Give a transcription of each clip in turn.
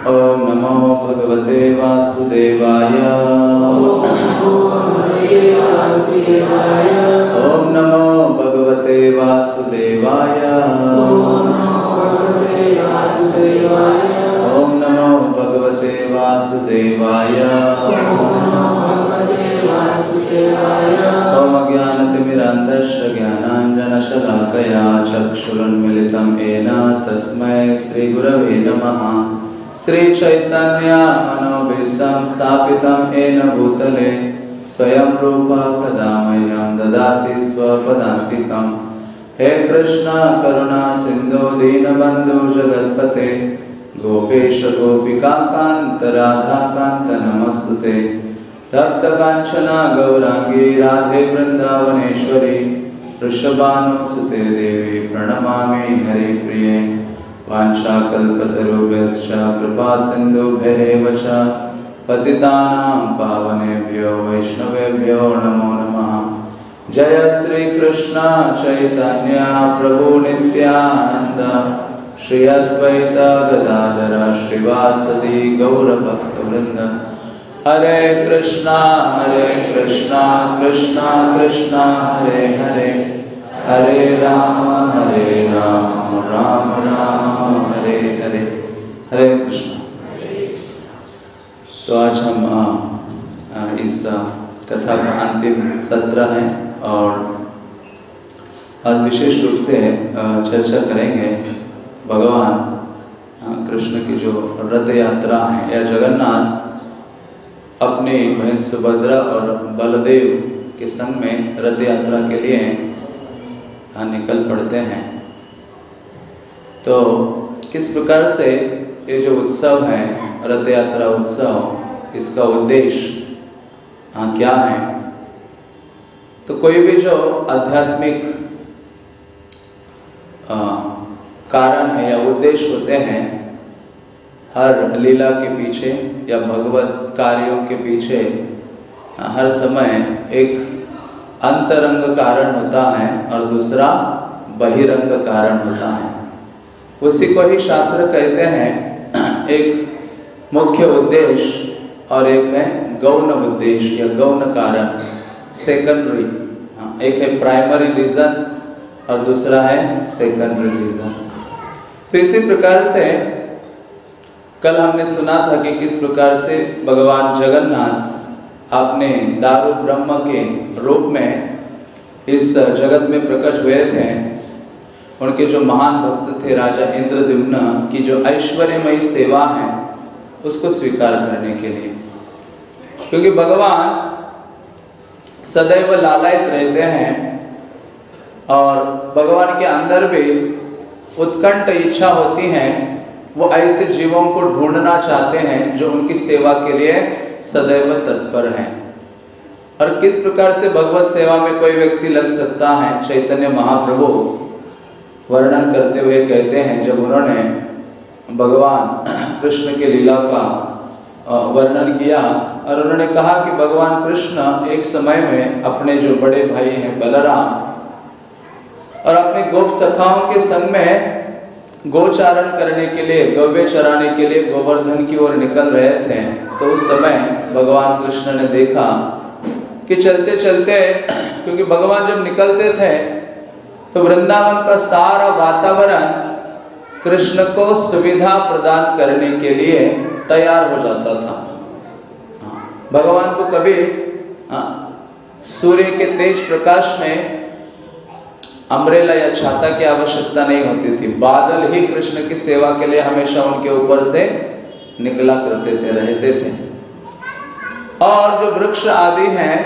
ॐ नमो भगवते वासुदेवाय। ॐ नमो भगवते वासुदेवाय। ॐ नमो भगवते वासुदेवाय। ॐ अज्ञानतिमिरान्धस्य ज्ञानाञ्जनशलाकया चक्षुरुन्मिलितं येन तस्मै श्रीगुरवे नमः। श्रीचैतन्यमनोभीष्टं स्थापितं येन भूतले, स्वयं रूपा कदा मह्यं ददाति स्वपदान्तिकम् हे कृष्ण, करुणा, सिन्धु, दीनबन्धु, जगत्पते, गोपेश, गोपिका, कान्त, राधा, कान्त, नमस्तुते। तप्त कांचना गौरांगी राधे वृंदावनेश्वरी वृषभानुसुते देवी, प्रणमामि हरे प्रिये वाञ्छाकल्पतरुभ्यश्च कृपा सिन्धुभ्येव च पतितानां पावनेभ्यो, वैष्णवेभ्यो नमो नमः। जय श्री कृष्ण चैतन्य प्रभु नित्यानंद श्री अद्वैत गदाधर श्रीवासदि गौरभक्तवृंद हरे कृष्णा हरे कृष्णा कृष्णा कृष्णा, हरे हरे। हरे राम हरे राम राम हरे कृष्ण। तो आज हम आ, आ, इस आ, कथा का अंतिम सत्र है और आज विशेष रूप से चर्चा करेंगे भगवान कृष्ण की जो रथ यात्रा है या जगन्नाथ अपनी बहन सुभद्रा और बलदेव के संग में रथ यात्रा के लिए निकल पड़ते हैं। तो किस प्रकार से ये जो उत्सव है रथ यात्रा उत्सव, इसका उद्देश्य हाँ क्या है? तो कोई भी जो आध्यात्मिक कारण है या उद्देश्य होते हैं, हर लीला के पीछे या भगवत कार्यों के पीछे, हर समय एक अंतरंग कारण होता है और दूसरा बहिरंग कारण होता है। उसी को ही शास्त्र कहते हैं एक मुख्य उद्देश्य और एक है गौण उद्देश्य या गौण कारण सेकेंडरी एक है प्राइमरी रीजन और दूसरा है सेकेंडरी रीजन तो इसी प्रकार से कल हमने सुना था कि किस प्रकार से भगवान जगन्नाथ अपने दारू ब्रह्म के रूप में इस जगत में प्रकट हुए थे। उनके जो महान भक्त थे राजा इंद्रद्युम्न, की जो ऐश्वर्यमयी सेवा है, उसको स्वीकार करने के लिए। क्योंकि भगवान सदैव लालायित रहते हैं और भगवान के अंदर भी उत्कंठ इच्छा होती है, वो ऐसे जीवों को ढूंढना चाहते हैं जो उनकी सेवा के लिए सदैव तत्पर हैं। और किस प्रकार से भगवत सेवा में कोई व्यक्ति लग सकता है, चैतन्य महाप्रभु? वर्णन करते हुए कहते हैं, जब उन्होंने भगवान कृष्ण के लीला का वर्णन किया और उन्होंने कहा कि भगवान कृष्ण एक समय में अपने जो बड़े भाई हैं बलराम और अपने गोप सखाओं के संग में गोचारण करने के लिए, गव्य चराने के लिए गोवर्धन की ओर निकल रहे थे। तो उस समय भगवान कृष्ण ने देखा कि चलते चलते क्योंकि भगवान जब निकलते थे तो वृंदावन का सारा वातावरण कृष्ण को सुविधा प्रदान करने के लिए तैयार हो जाता था। भगवान को कभी सूर्य के तेज प्रकाश में अम्ब्रेला या छाता की आवश्यकता नहीं होती थी। बादल ही कृष्ण की सेवा के लिए हमेशा उनके ऊपर से निकला करते थे, रहते थे। और जो वृक्ष आदि हैं,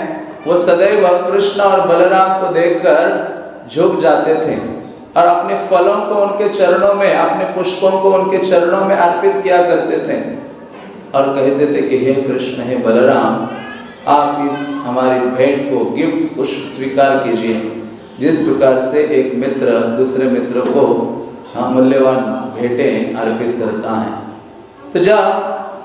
वो सदैव कृष्ण और बलराम को देखकर झुक जाते थे और अपने फलों को उनके चरणों में, अपने पुष्पों को उनके चरणों में अर्पित किया करते थे। और कहते थे कि, हे कृष्ण, हे बलराम, आप इस हमारी भेंट को गिफ्ट पुष्प स्वीकार कीजिए। जिस प्रकार से एक मित्र दूसरे मित्र को मूल्यवान भेंटें अर्पित करता है। तो जब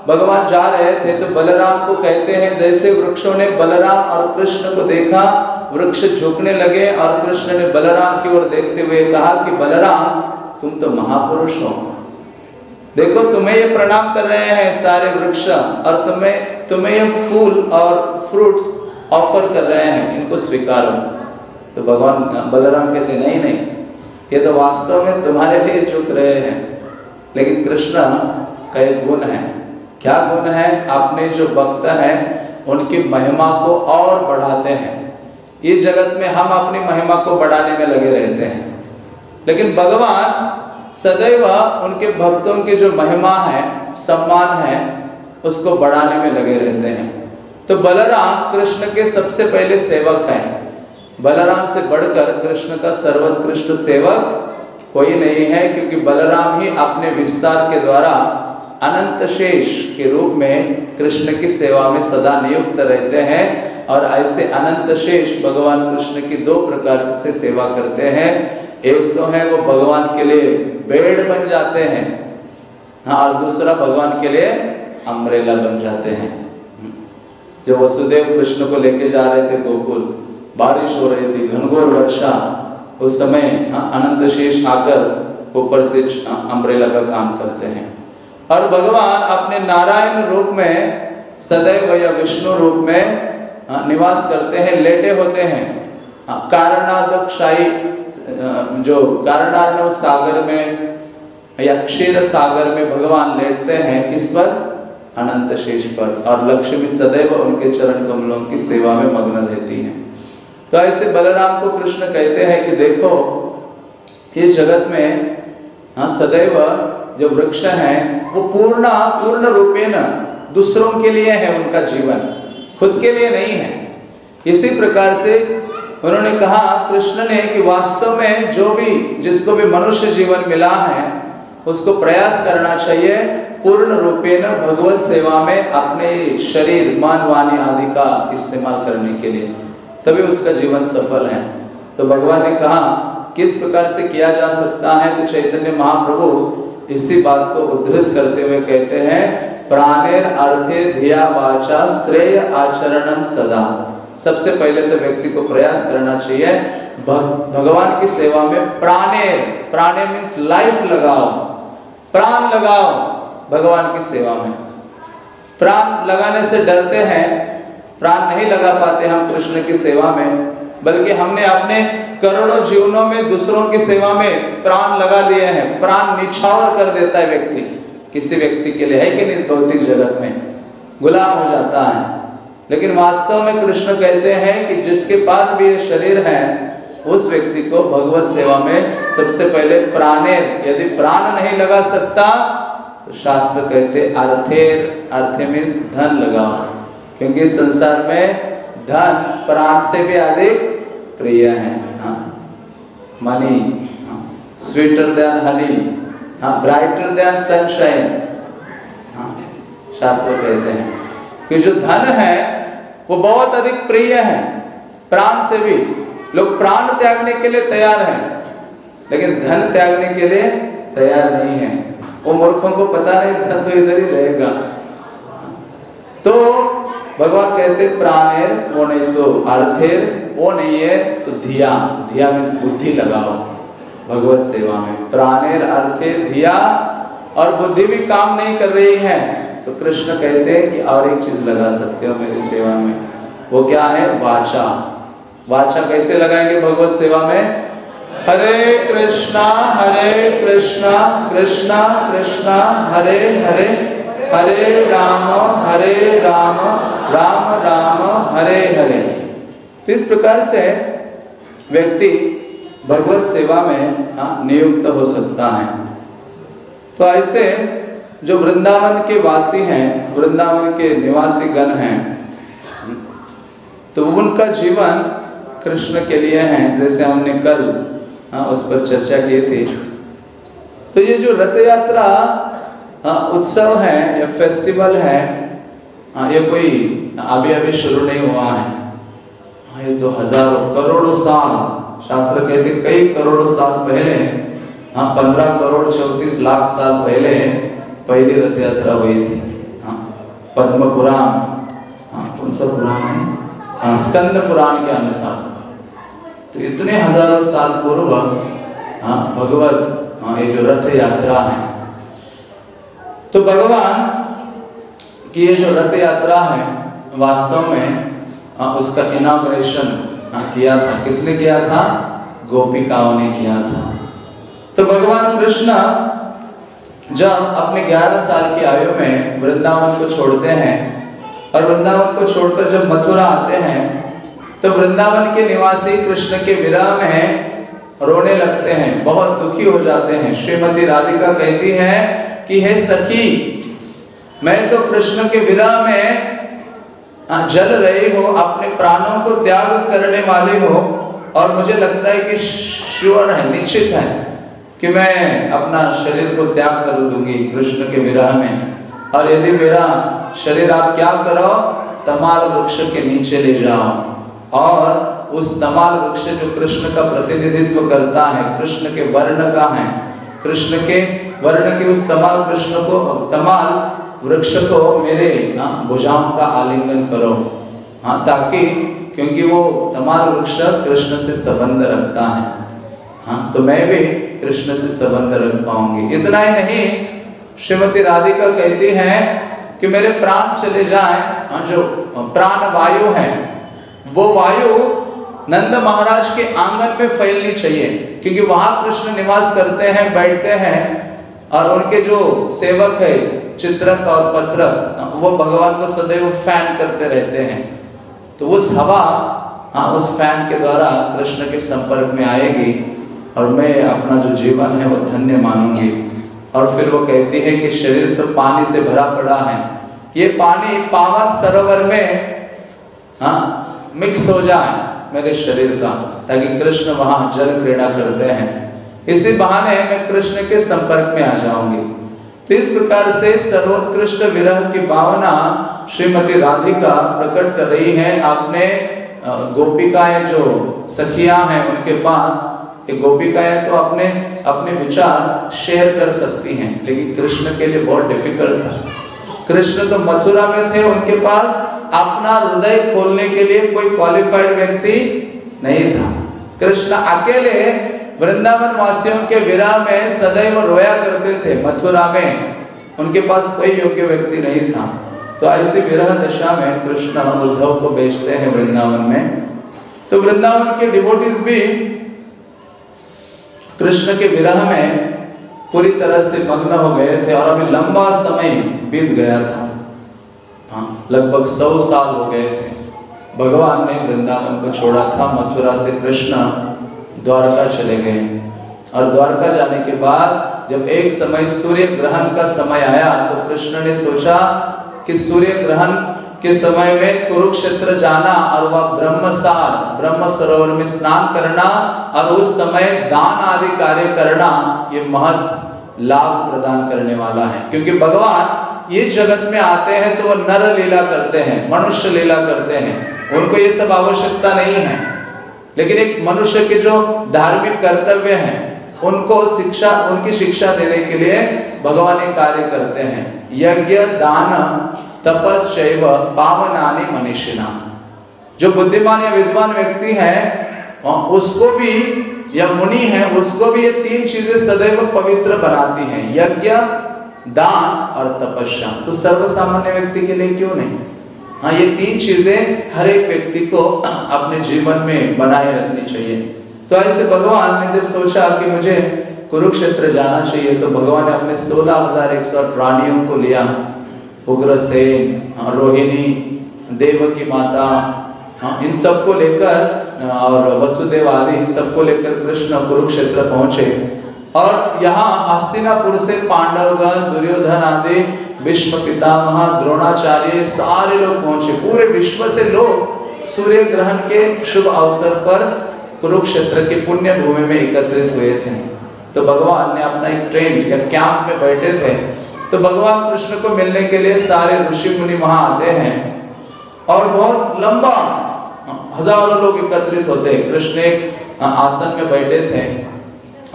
भगवान जा रहे थे तो बलराम को कहते हैं, जैसे वृक्षों ने बलराम और कृष्ण को देखा वृक्ष झुकने लगे और कृष्ण ने बलराम की ओर देखते हुए कहा कि, बलराम, तुम तो महापुरुष हो। देखो, तुम्हें ये प्रणाम कर रहे हैं सारे वृक्ष और तुम्हें तुम्हें ये फूल और फ्रूट्स ऑफ़र कर रहे हैं। इनको स्वीकारो। तो भगवान, बलराम कहते, नहीं नहीं, ये तो वास्तव में तुम्हारे लिए झुक रहे हैं। लेकिन कृष्ण का एक गुण है। क्या गुण है? अपने जो भक्त हैं, उनकी महिमा को और बढ़ाते हैं। ये जगत में हम अपनी महिमा को बढ़ाने में लगे रहते हैं। लेकिन भगवान सदैव उनके भक्तों की जो महिमा है, सम्मान है, उसको बढ़ाने में लगे रहते हैं। तो बलराम कृष्ण के सबसे पहले सेवक हैं। बलराम से बढ़कर कृष्ण का सर्वोत्कृष्ट सेवक कोई नहीं है, क्योंकि बलराम ही अपने विस्तार के द्वारा अनंत शेष के रूप में कृष्ण की सेवा में सदा नियुक्त रहते हैं। और ऐसे अनंत शेष भगवान कृष्ण की दो प्रकार से सेवा करते हैं। एक तो है वो भगवान के लिए बेड बन जाते हैं हाँ और दूसरा भगवान के लिए अम्ब्रेला बन जाते हैं। जो वसुदेव कृष्ण को लेके जा रहे थे गोकुल बारिश हो रही थी घनघोर वर्षा उस समय हाँ, अनंत शेष आकर ऊपर से अम्ब्रेला का काम करते हैं। और भगवान अपने नारायण रूप में सदैव या विष्णु रूप में हाँ, निवास करते हैं लेटे होते हैं। हाँ, कारणादक्षाई जो कारणार्णव सागर में या क्षीर सागर में भगवान लेटते हैं किस पर? अनंत शेष पर। और लक्ष्मी सदैव उनके चरण कमलों की सेवा में मग्न रहती है। तो ऐसे बलराम को कृष्ण कहते हैं कि देखो इस जगत में हाँ सदैव जो वृक्ष है वो पूर्ण पूर्ण रूपेण दूसरों के लिए है उनका जीवन। खुद के लिए नहीं है। इसी प्रकार से उन्होंने कहा, कृष्ण ने कि वास्तव में जो भी, जिसको भी मनुष्य जीवन मिला है, उसको प्रयास करना चाहिए, पूर्ण रूपेण भगवत सेवा में अपने शरीर मन वाणी आदि का इस्तेमाल करने के लिए। तभी उसका जीवन सफल है। तो भगवान ने कहा, किस प्रकार से किया जा सकता है? तो चैतन्य महाप्रभु इसी बात को उद्धृत करते हुए कहते हैं प्राणेर अर्थे धिया वाचा श्रेय आचरणम सदा। सबसे पहले तो व्यक्ति को प्रयास करना चाहिए भगवान की सेवा में प्राणे प्राणे मीन्स लाइफ लगाओ, प्राण लगाओ भगवान की सेवा में। प्राण लगाने से डरते हैं, प्राण नहीं लगा पाते हम कृष्ण की सेवा में, बल्कि हमने अपने करोड़ों जीवनों में दूसरों की सेवा में प्राण लगा लिए हैं, प्राण निछावर कर देता है व्यक्ति। किसी व्यक्ति के लिए है कि नहीं भौतिक जगत में? गुलाम हो जाता है। लेकिन वास्तव में कृष्ण कहते हैं कि जिसके पास भी ये शरीर है, उस व्यक्ति को भगवत सेवा में सबसे पहले प्राणेर यदि प्राण नहीं लगा सकता तो शास्त्र कहते अर्थेर, अर्थे मीन्स धन लगाओ। क्योंकि संसार में धन, प्राण से भी अधिक प्रिय है। हाँ। मनी स्वीटर देन हनी हाँ ब्राइटर देन सनशाइन शास्त्र कहते हैं। कि जो धन है, वो बहुत अधिक प्रिय है। प्राण से भी। लोग प्राण त्यागने के लिए तैयार हैं, लेकिन धन त्यागने के लिए तैयार नहीं है। वो मूर्खों को पता नहीं, धन तो इधर ही रहेगा। तो भगवान कहते प्राणेर, वो नहीं तो अर्थेर वो नहीं है तो धिया। धिया मीन्स बुद्धि लगाओ। भगवत सेवा में। प्राणेर अर्थेर धिया और बुद्धि भी काम नहीं कर रही है। तो कृष्ण कहते हैं कि और एक चीज़ लगा सकते हो मेरी सेवा में। वो क्या है? वाचा। वाचा कैसे लगाएँगे भगवत सेवा में? हरे कृष्णा हरे कृष्णा कृष्णा कृष्णा, हरे हरे हरे राम हरे राम राम राम, हरे हरे। तो इस प्रकार से व्यक्ति भगवत सेवा में हाँ, नियुक्त हो सकता है। तो ऐसे जो वृंदावन के वासी हैं वृंदावन के निवासी गण हैं तो उनका जीवन कृष्ण के लिए है जैसे हमने कल हाँ, उस पर चर्चा की थी। तो ये जो रथ यात्रा हाँ, उत्सव है या फेस्टिवल है हाँ, ये कोई अभी अभी शुरू नहीं हुआ हाँ, ये तो हज़ारों करोड़ों साल शास्त्र कहते कई करोड़ों साल पहले हाँ पंद्रह करोड़ चौतीस लाख साल पहले पहली रथ यात्रा हुई थी। हाँ पद्म पुराण हाँ कौन सा पुराण है? हाँ स्कंद पुराण के अनुसार। तो इतने हज़ारों साल पूर्व हाँ भगवत हाँ ये जो रथ यात्रा है तो भगवान की ये जो रथ यात्रा है, वास्तव में उसका इनाग्रेशन किया था। किसने किया था? गोपिकाओं ने किया था। तो भगवान कृष्ण जब अपने 11 साल की आयु में वृंदावन को छोड़ते हैं और वृंदावन को छोड़कर जब मथुरा आते हैं तो वृंदावन के निवासी कृष्ण के विरह में रोने लगते हैं, बहुत दुखी हो जाते हैं। श्रीमती राधिका कहती है कि, हे सखी, मैं तो कृष्ण के विरह में जल रहे हो, अपने प्राणों को त्याग करने वाले हो, और मुझे लगता है कि श्योर है, निश्चित है कि मैं अपना शरीर को त्याग कर दूँगी कृष्ण के विरह में। और यदि मेरा शरीर आप क्या करो, तमाल वृक्ष के नीचे ले जाओ। और उस तमाल वृक्ष जो कृष्ण का प्रतिनिधित्व करता है, कृष्ण के वर्ण का है, कृष्ण के वर्ण के उस तमाल कृष्ण को, तमाल वृक्ष को मेरे हाँ भुजाओं का आलिंगन करो। हाँ ताकि क्योंकि वो तमाल वृक्ष कृष्ण से संबंध रखता है। हाँ तो मैं भी कृष्ण से संबंध रख पाऊँगी। इतना ही नहीं, श्रीमती राधिका कहती है कि मेरे प्राण चले जाए। हाँ जो प्राण वायु है, वो वायु नंद महाराज के आँगन में फैलनी चाहिए, क्योंकि वहाँ कृष्ण निवास करते हैं, बैठते हैं। और उनके जो सेवक है, चित्रक और पत्रक, वो भगवान को सदैव फ़ैन करते रहते हैं। तो उस हवा हाँ उस फ़ैन के द्वारा कृष्ण के संपर्क में आएगी और मैं अपना जो जीवन है, वो धन्य मानूँगी। और फिर वो कहती है कि शरीर तो पानी से भरा पड़ा है। ये पानी पावन सरोवर में हाँ मिक्स हो जाए मेरे शरीर का, ताकि कृष्ण वहाँ जल क्रीड़ा करते हैं। इसी बहाने मैं कृष्ण के संपर्क में आ जाऊँगी। तो इस प्रकार से सर्वोत्कृष्ट विरह की भावना श्रीमती राधिका प्रकट कर रही है। आपने गोपिकाएँ जो सखिया हैं उनके पास गोपिकाएँ तो अपने अपने विचार शेयर कर सकती हैं, लेकिन कृष्ण के लिए बहुत डिफ़िकल्ट था। कृष्ण तो मथुरा में थे, उनके पास अपना हृदय खोलने के लिए कोई क्वालिफाइड व्यक्ति नहीं था। कृष्ण अकेले वृंदावन वासियों के विराह में सदैव रोया करते थे, मथुरा में। उनके पास कोई योग्य व्यक्ति नहीं था। तो ऐसी विरह दशा में कृष्ण उद्धव को बेचते हैं वृंदावन में। तो वृंदावन के डिवोटीज भी कृष्ण के विरह में पूरी तरह से मग्न हो गए थे और अभी लंबा समय बीत गया था। हाँ लगभग सौ साल हो गए थे। भगवान ने वृंदावन को छोड़ा था, मथुरा से कृष्ण द्वारका चले गए। और द्वारका जाने के बाद जब एक समय सूर्य ग्रहण का समय आया तो कृष्ण ने सोचा कि सूर्य ग्रहण के समय में कुरुक्षेत्र जाना और वह ब्रह्मसार ब्रह्म सरोवर में स्नान करना और उस समय दान आदि कार्य करना, ये महत लाभ प्रदान करने वाला है। क्योंकि भगवान ये जगत में आते हैं तो वह नर लीला करते हैं, मनुष्य लीला करते हैं। उनको ये सब आवश्यकता नहीं है। लेकिन एक मनुष्य के जो धार्मिक कर्तव्य हैं, उनको शिक्षा, उनकी शिक्षा देने के लिए भगवान ये कार्य करते हैं। यज्ञ, दान तपस्व पावनानी, मनुष्यना। जो बुद्धिमान या विद्वान व्यक्ति है उसको भी, या मुनि है, उसको भी ये तीन चीज़ें सदैव पवित्र बनाती हैं। यज्ञ, दान और तपस्या। तो सर्वसामान्य व्यक्ति के लिए क्यों नहीं? हाँ ये तीन चीज़ें हर एक व्यक्ति को अपने जीवन में बनाए रखनी चाहिए। तो ऐसे भगवान ने जब सोचा कि मुझे कुरुक्षेत्र जाना चाहिए तो भगवान ने अपने सोलह हज़ार एक सौ प्राणियों को लिया। उग्रसेन हाँ, रोहिणी देव की माता हाँ इन सबको लेकर और वसुदेव आदि सबको लेकर कृष्ण कुरुक्षेत्र पहुँचे। और यहाँ हस्तिनापुर से पांडवगण दुर्योधन आदि विश्व पितामह द्रोणाचार्य सारे लोग पहुँचे। पूरे विश्व से लोग सूर्य ग्रहण के शुभ अवसर पर कुरुक्षेत्र के पुण्य भूमि में एकत्रित हुए थे। तो भगवान ने अपना एक ट्रेंड या कैंप में बैठे थे। तो भगवान कृष्ण को मिलने के लिए सारे ऋषि मुनि वहाँ आते हैं। और बहुत लंबा, हज़ारों लोग एकत्रित होते हैं। कृष्ण एक आसन में बैठे थे।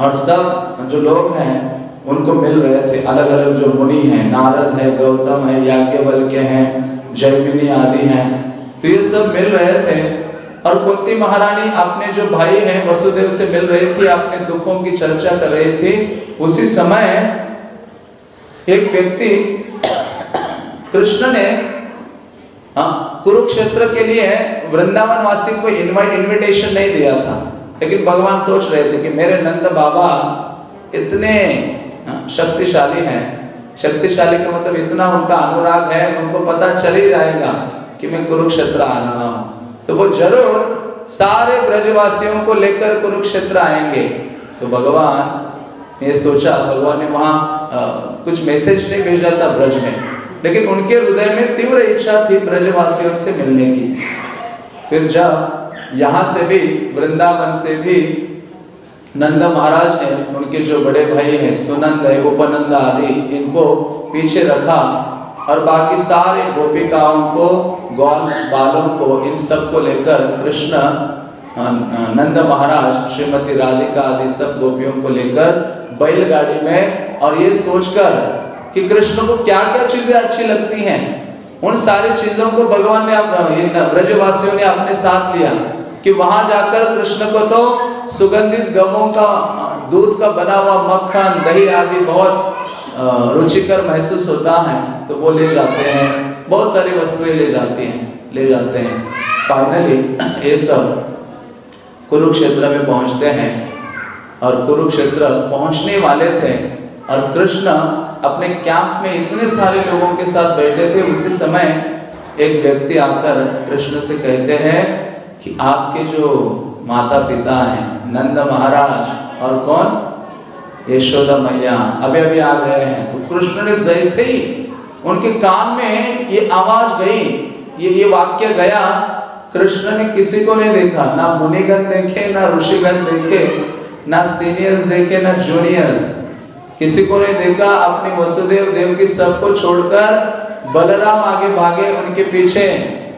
और सब जो लोग हैं उनको मिल रहे थे। अलग अलग जो मुनि हैं, नारद है, गौतम है, याज्ञवल्क्य हैं जयमिनी आदि हैं तो ये सब मिल रहे थे। और कुंती महारानी अपने जो भाई हैं, वसुदेव से मिल रही थी, अपने दुखों की चर्चा कर रही थी। उसी समय एक व्यक्ति कृष्ण ने हाँ कुरुक्षेत्र के लिए वृंदावन वासी को इनविटेशन नहीं दिया था। लेकिन भगवान सोच रहे थे कि मेरे नंद बाबा इतने शक्तिशाली हैं। शक्तिशाली का मतलब इतना उनका अनुराग है, उनको पता चल ही जाएगा कि मैं कुरुक्षेत्र आ रहा हूँ। तो वो ज़रूर सारे ब्रजवासियों को लेकर कुरुक्षेत्र आएँगे। तो भगवान ये सोचा, भगवान ने वहाँ कुछ मैसेज नहीं भेजा था ब्रज में, लेकिन उनके हृदय में तीव्र इच्छा थी ब्रजवासियों से मिलने की। फिर जब यहाँ से भी, वृंदावन से भी नंद महाराज ने उनके जो बड़े भाई हैं, सुनंद है उपनंद आदि, इनको पीछे रखा और बाकी सारे गोपिकाओं को गौल बालों को, इन सबको लेकर कृष्ण नंद महाराज, श्रीमती राधिका आदि सब गोपियों को लेकर बैलगाड़ी में और ये सोचकर कि कृष्ण को क्या क्या चीज़ें अच्छी लगती हैं। उन सारी चीज़ों को भगवान ने ब्रजवासियों ने अपने साथ लिया कि वहाँ जाकर कृष्ण को तो सुगंधित गवों का, दूध का बना हुआ मक्खन, दही आदि बहुत रुचिकर महसूस होता है तो वो ले जाते हैं। बहुत सारी वस्तुएँ ले जाती हैं, ले जाते हैं। फाइनली ये सब कुरुक्षेत्र में पहुँचते हैं। और कुरुक्षेत्र पहुँचने वाले थे। और कृष्ण अपने कैंप में इतने सारे लोगों के साथ बैठे थे। उसी समय एक व्यक्ति आकर कृष्ण से कहते हैं कि आपके जो माता पिता हैं, नंद महाराज और कौन? यशोदा मैया। अभी अभी आ गए हैं। तो कृष्ण ने जैसे ही उनके कान में ये आवाज़ गई, ये ये वाक्य गया, कृष्ण ने किसी को नहीं देखा। ना मुनिगण देखे, ना ऋषिगण देखे, ना सीनियर्स देखे, ना जूनियर्स किसी को नहीं देखा। अपने वसुदेव, देव की सबको छोड़कर बलराम आगे भागे, उनके पीछे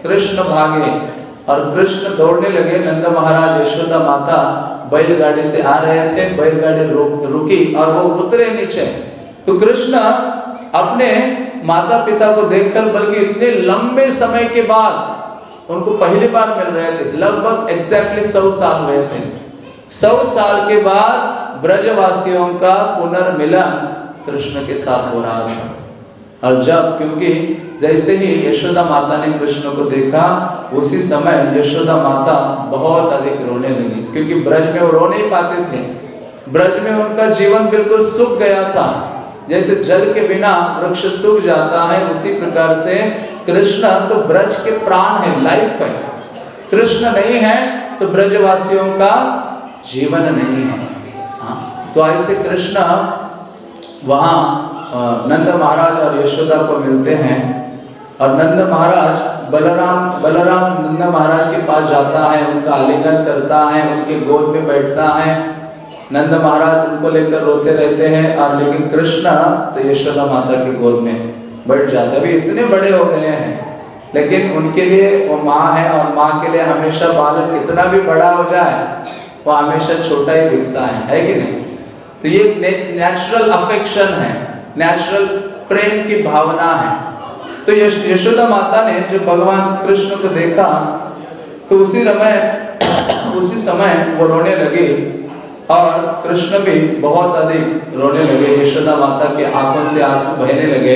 कृष्ण भागे। और कृष्ण दौड़ने लगे, नंद महाराज यशोदा माता बैलगाड़ी से आ रहे थे, बैलगाड़ी रुक, रुकी और वो उतरे नीचे। तो कृष्ण अपने माता पिता को देखकर, बल्कि इतने लंबे समय के बाद उनको पहली बार मिल रहे थे, लगभग एग्जैक्टली सौ साल हुए थे। सौ साल के बाद ब्रजवासियों का पुनर्मिलन कृष्ण के साथ हो रहा था। और जब क्योंकि जैसे ही यशोदा माता ने कृष्ण को देखा, उसी समय यशोदा माता बहुत अधिक रोने लगी, क्योंकि ब्रज में वो रो नहीं पाते थे। ब्रज में उनका जीवन बिल्कुल सूख गया था। जैसे जल के बिना वृक्ष सूख जाता है, उसी प्रकार से कृष्ण तो ब्रज के प्राण है लाइफ है। कृष्ण नहीं है तो ब्रजवासियों का जीवन नहीं है। हाँ तो ऐसे कृष्ण वहाँ नंद महाराज और यशोदा को मिलते हैं। और नंद महाराज, बलराम बलराम नंद महाराज के पास जाता है, उनका आलिंगन करता है, उनके गोद में बैठता है। नंद महाराज उनको लेकर रोते रहते हैं और लेकिन कृष्णा तो यशोदा माता के गोद में बैठ जाते अभी इतने बड़े हो गए हैं, लेकिन उनके लिए वो माँ है और माँ के लिए हमेशा बालक कितना भी बड़ा हो जाए, वो हमेशा छोटा ही दिखता है है कि नहीं? तो ये नेचुरल अफेक्शन है। नेचुरल प्रेम की भावना है। तो यशोदा माता ने जब भगवान कृष्ण को देखा तो उसी समय उसी समय वो रोने लगे और कृष्ण भी बहुत अधिक रोने लगे। यशोदा माता के आँखों से आँसू बहने लगे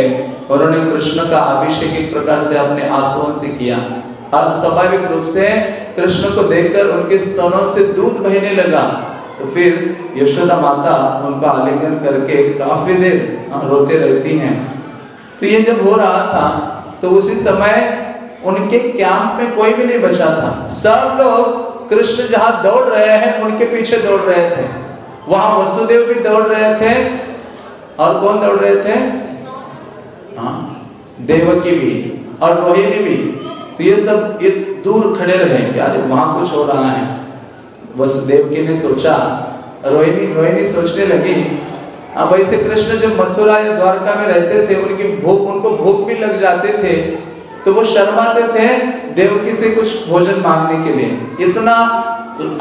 उन्होंने कृष्ण का अभिषेक एक प्रकार से अपने आंसुओं से किया। और स्वाभाविक रूप से कृष्ण को देखकर उनके स्तनों से दूध बहने लगा। तो फिर यशोदा माता उनका आलिंगन करके काफ़ी देर रोते रहती हैं। तो ये जब हो रहा था तो उसी समय उनके कैंप में कोई भी नहीं बचा था। सब लोग कृष्ण जहाँ दौड़ रहे हैं, उनके पीछे दौड़ रहे थे। वहाँ वसुदेव भी दौड़ रहे थे। और कौन दौड़ रहे थे? हाँ देवकी भी और रोहिणी भी। तो ये सब ये दूर खड़े रहे क्या वहाँ कुछ हो रहा है। वसुदेव के ने सोचा, रोहिणी रोहिणी सोचने लगी। अब ऐसे कृष्ण जब मथुरा या द्वारका में रहते थे, उनकी भूख, उनको भूख भी लग जाते थे तो वो शर्माते थे देवकी से कुछ भोजन मांगने के लिए। इतना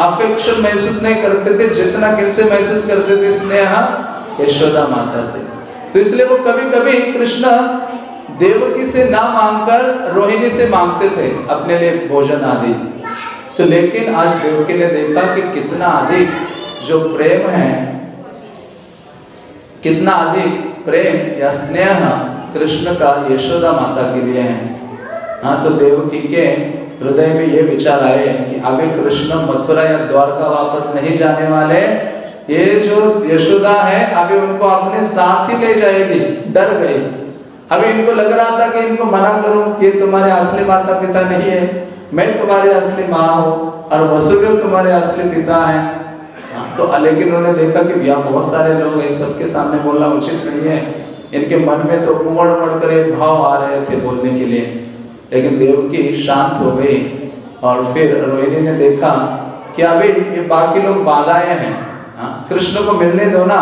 अफेक्शन महसूस नहीं करते थे जितना किससे महसूस करते थे? स्नेह यशोदा माता से। तो इसलिए वो कभी कभी कृष्ण देवकी से ना मांगकर रोहिणी से मांगते थे, अपने लिए भोजन आदि। तो लेकिन आज देवकी ने देखा कि कितना अधिक जो प्रेम है, कितना अधिक प्रेम या स्नेह कृष्ण का यशोदा माता के लिए है। हाँ तो देवकी के हृदय में ये विचार आए कि अभी कृष्ण मथुरा या द्वारका वापस नहीं जाने वाले। ये जो यशोदा है, अभी उनको अपने साथ ही ले जाएगी। डर गई। अभी इनको लग रहा था कि इनको मना करूँ कि तुम्हारे असली माता पिता नहीं है। मैं तुम्हारे असली माँ हूँ और वसुदेव तुम्हारे असली पिता है। तो लेकिन उन्होंने देखा कि यहाँ बहुत सारे लोग हैं सबके सामने बोलना उचित नहीं है। इनके मन में तो उमड़ उमड़ कर एक भाव आ रहे थे बोलने के लिए। लेकिन देवकी शांत हो गई और फिर रोहिणी ने देखा कि अभी ये बाकी लोग बाधाएँ हैं। हाँ, कृष्ण को मिलने दो ना।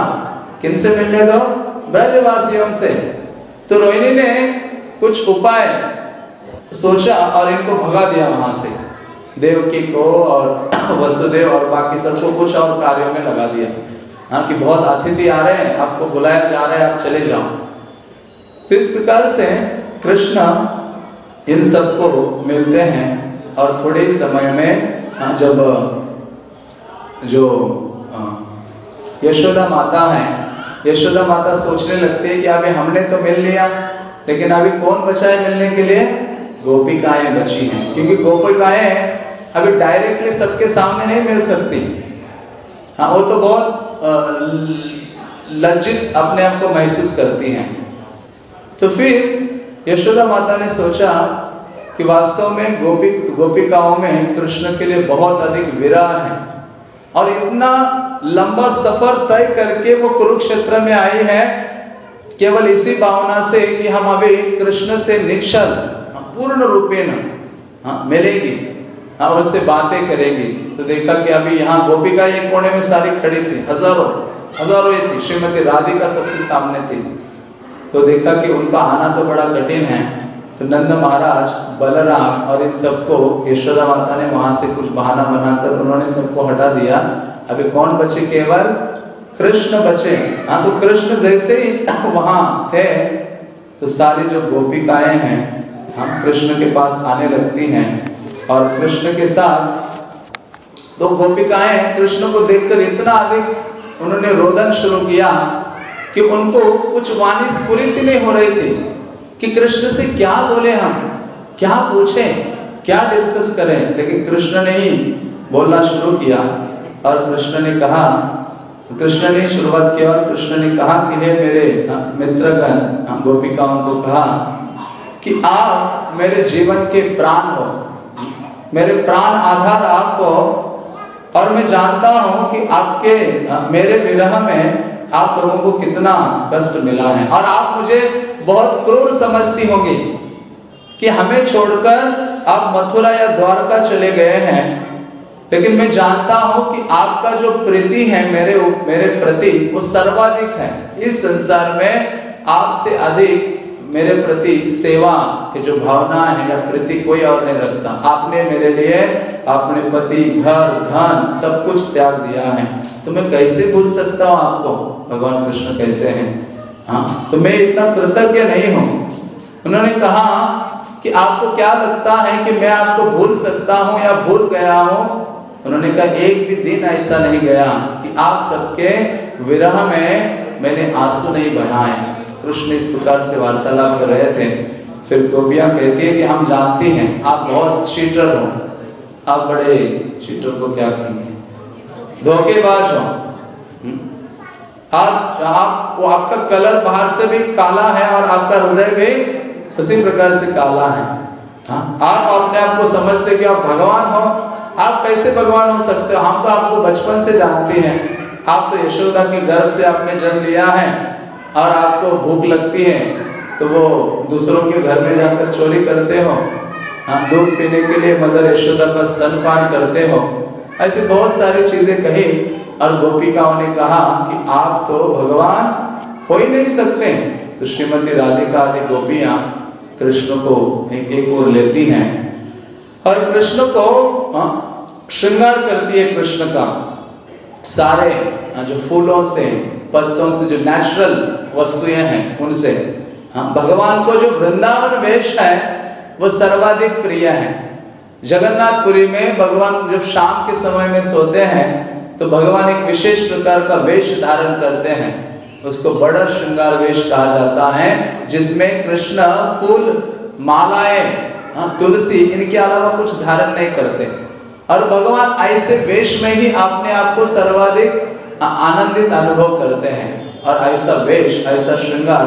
किन से मिलने दो? ब्रजवासियों से। तो रोहिणी ने कुछ उपाय सोचा और इनको भगा दिया वहाँ से। देवकी को और वसुदेव और बाकी सबको कुछ और कार्यों में लगा दिया। हाँ कि बहुत अतिथि आ रहे हैं आपको बुलाया जा रहा है आप चले जाओ। तो इस प्रकार से कृष्ण इन सबको मिलते हैं और थोड़े ही समय में हाँ, जब जो यशोदा माता है यशोदा माता सोचने लगती है कि अभी हमने तो मिल लिया लेकिन अभी कौन बचा है मिलने के लिए? गोपिकाएँ बची हैं? क्योंकि गोपिकाएँ अभी डायरेक्टली सबके सामने नहीं मिल सकती। हाँ वो तो बहुत लज्जित अपने आप को महसूस करती हैं। तो फिर यशोदा माता ने सोचा कि वास्तव में गोपी, गोपिकाओं में कृष्ण के लिए बहुत अधिक विरह है। और इतना लंबा सफ़र तय करके वो कुरुक्षेत्र में आई है, केवल इसी भावना से कि हम अभी कृष्ण से निक्षल पूर्ण रूपेण हाँ मिलेगी। हाँ उनसे बातें करेगी। तो देखा कि अभी यहाँ गोपिका ये कोने में सारी खड़ी थी। हज़ारों हज़ारों ही थी। श्रीमती राधिका सबसे सामने थी। तो देखा कि उनका आना तो बड़ा कठिन है। तो नंद महाराज, बलराम और इन सबको यशोदा माता ने वहाँ से कुछ बहाना बनाकर उन्होंने सबको हटा दिया। अभी कौन बचे? केवल कृष्ण बचे। हाँ तो कृष्ण जैसे ही वहाँ थे तो सारी जो गोपिकाएँ हैं हम कृष्ण के पास आने लगती हैं और कृष्ण के साथ दो गोपिकाएँ कृष्ण को देखकर इतना अधिक उन्होंने रोदन शुरू किया कि उनको कुछ वाणी स्फुरित नहीं हो रही थी कि कृष्ण से क्या बोले हम, क्या पूछे, क्या डिस्कस करें। लेकिन कृष्ण ने ही बोलना शुरू किया और कृष्ण ने कहा, कृष्ण ने शुरुआत किया और कृष्ण ने कहा कि, हे मेरे मित्रगण, गोपिकाओं को कहा कि आप मेरे जीवन के प्राण हो। मेरे प्राण आधार आप हो। और मैं जानता हूँ कि आपके, मेरे विरह में आप लोगों को कितना कष्ट मिला है। और आप मुझे बहुत क्रूर समझती होंगी कि हमें छोड़कर आप मथुरा या द्वारका चले गए हैं। लेकिन मैं जानता हूँ कि आपका जो प्रीति है मेरे मेरे प्रति वो सर्वाधिक है। इस संसार में आपसे अधिक मेरे प्रति सेवा की जो भावना है या प्रति कोई और नहीं रखता। आपने मेरे लिए अपने पति, घर, धन, सब कुछ त्याग दिया है। तो मैं कैसे भूल सकता हूँ आपको? भगवान कृष्ण कहते हैं। हाँ तो मैं इतना कृतज्ञ नहीं हूँ। उन्होंने कहा कि आपको क्या लगता है कि मैं आपको भूल सकता हूँ या भूल गया हूँ? उन्होंने कहा, एक भी दिन ऐसा नहीं गया कि आप सबके विरह में मैंने आँसू नहीं बहाए। कृष्ण इस प्रकार से वार्तालाप कर रहे थे। फिर गोपियाँ कहती है कि हम जानते हैं, आप बहुत चीटर हो। आप बड़े चीटर को क्या कहेंगे? धोखेबाज हो। हम्म? आप आप, वो आपका कलर बाहर से भी काला है और आपका हृदय भी उसी प्रकार से काला है। हा? आप अपने आप को समझते कि आप भगवान हो। आप कैसे भगवान हो सकते हो? हम तो आपको बचपन से जानते हैं। आप तो यशोदा के गर्भ से आपने जन्म लिया है। और आपको भूख लगती है तो वो दूसरों के घर में जाकर चोरी करते हो। हाँ दूध पीने के लिए मदर यशोदा का स्तनपान करते हो। ऐसी बहुत सारी चीज़ें कही और गोपिकाओं ने कहा कि आप तो भगवान हो ही नहीं सकते। तो श्रीमती राधिका आदि गोपियाँ कृष्ण को एक एक ओर लेती हैं। और कृष्ण को हाँ, श्रृंगार करती है कृष्ण का। सारे हाँ, जो फूलों से पत्तों से जो नेचुरल वस्तुएँ हैं उनसे। हाँ भगवान को जो वृंदावन वेश है वो सर्वाधिक प्रिय है। जगन्नाथपुरी में भगवान जब शाम के समय में सोते हैं तो भगवान एक विशेष प्रकार का वेश धारण करते हैं। उसको बड़ा श्रृंगार वेश कहा जाता है जिसमें कृष्ण फूल मालाएँ हाँ, तुलसी इनके अलावा कुछ धारण नहीं करते। और भगवान ऐसे वेश में ही अपने आप को सर्वाधिक आनंदित अनुभव करते हैं। और ऐसा वेश, ऐसा श्रृंगार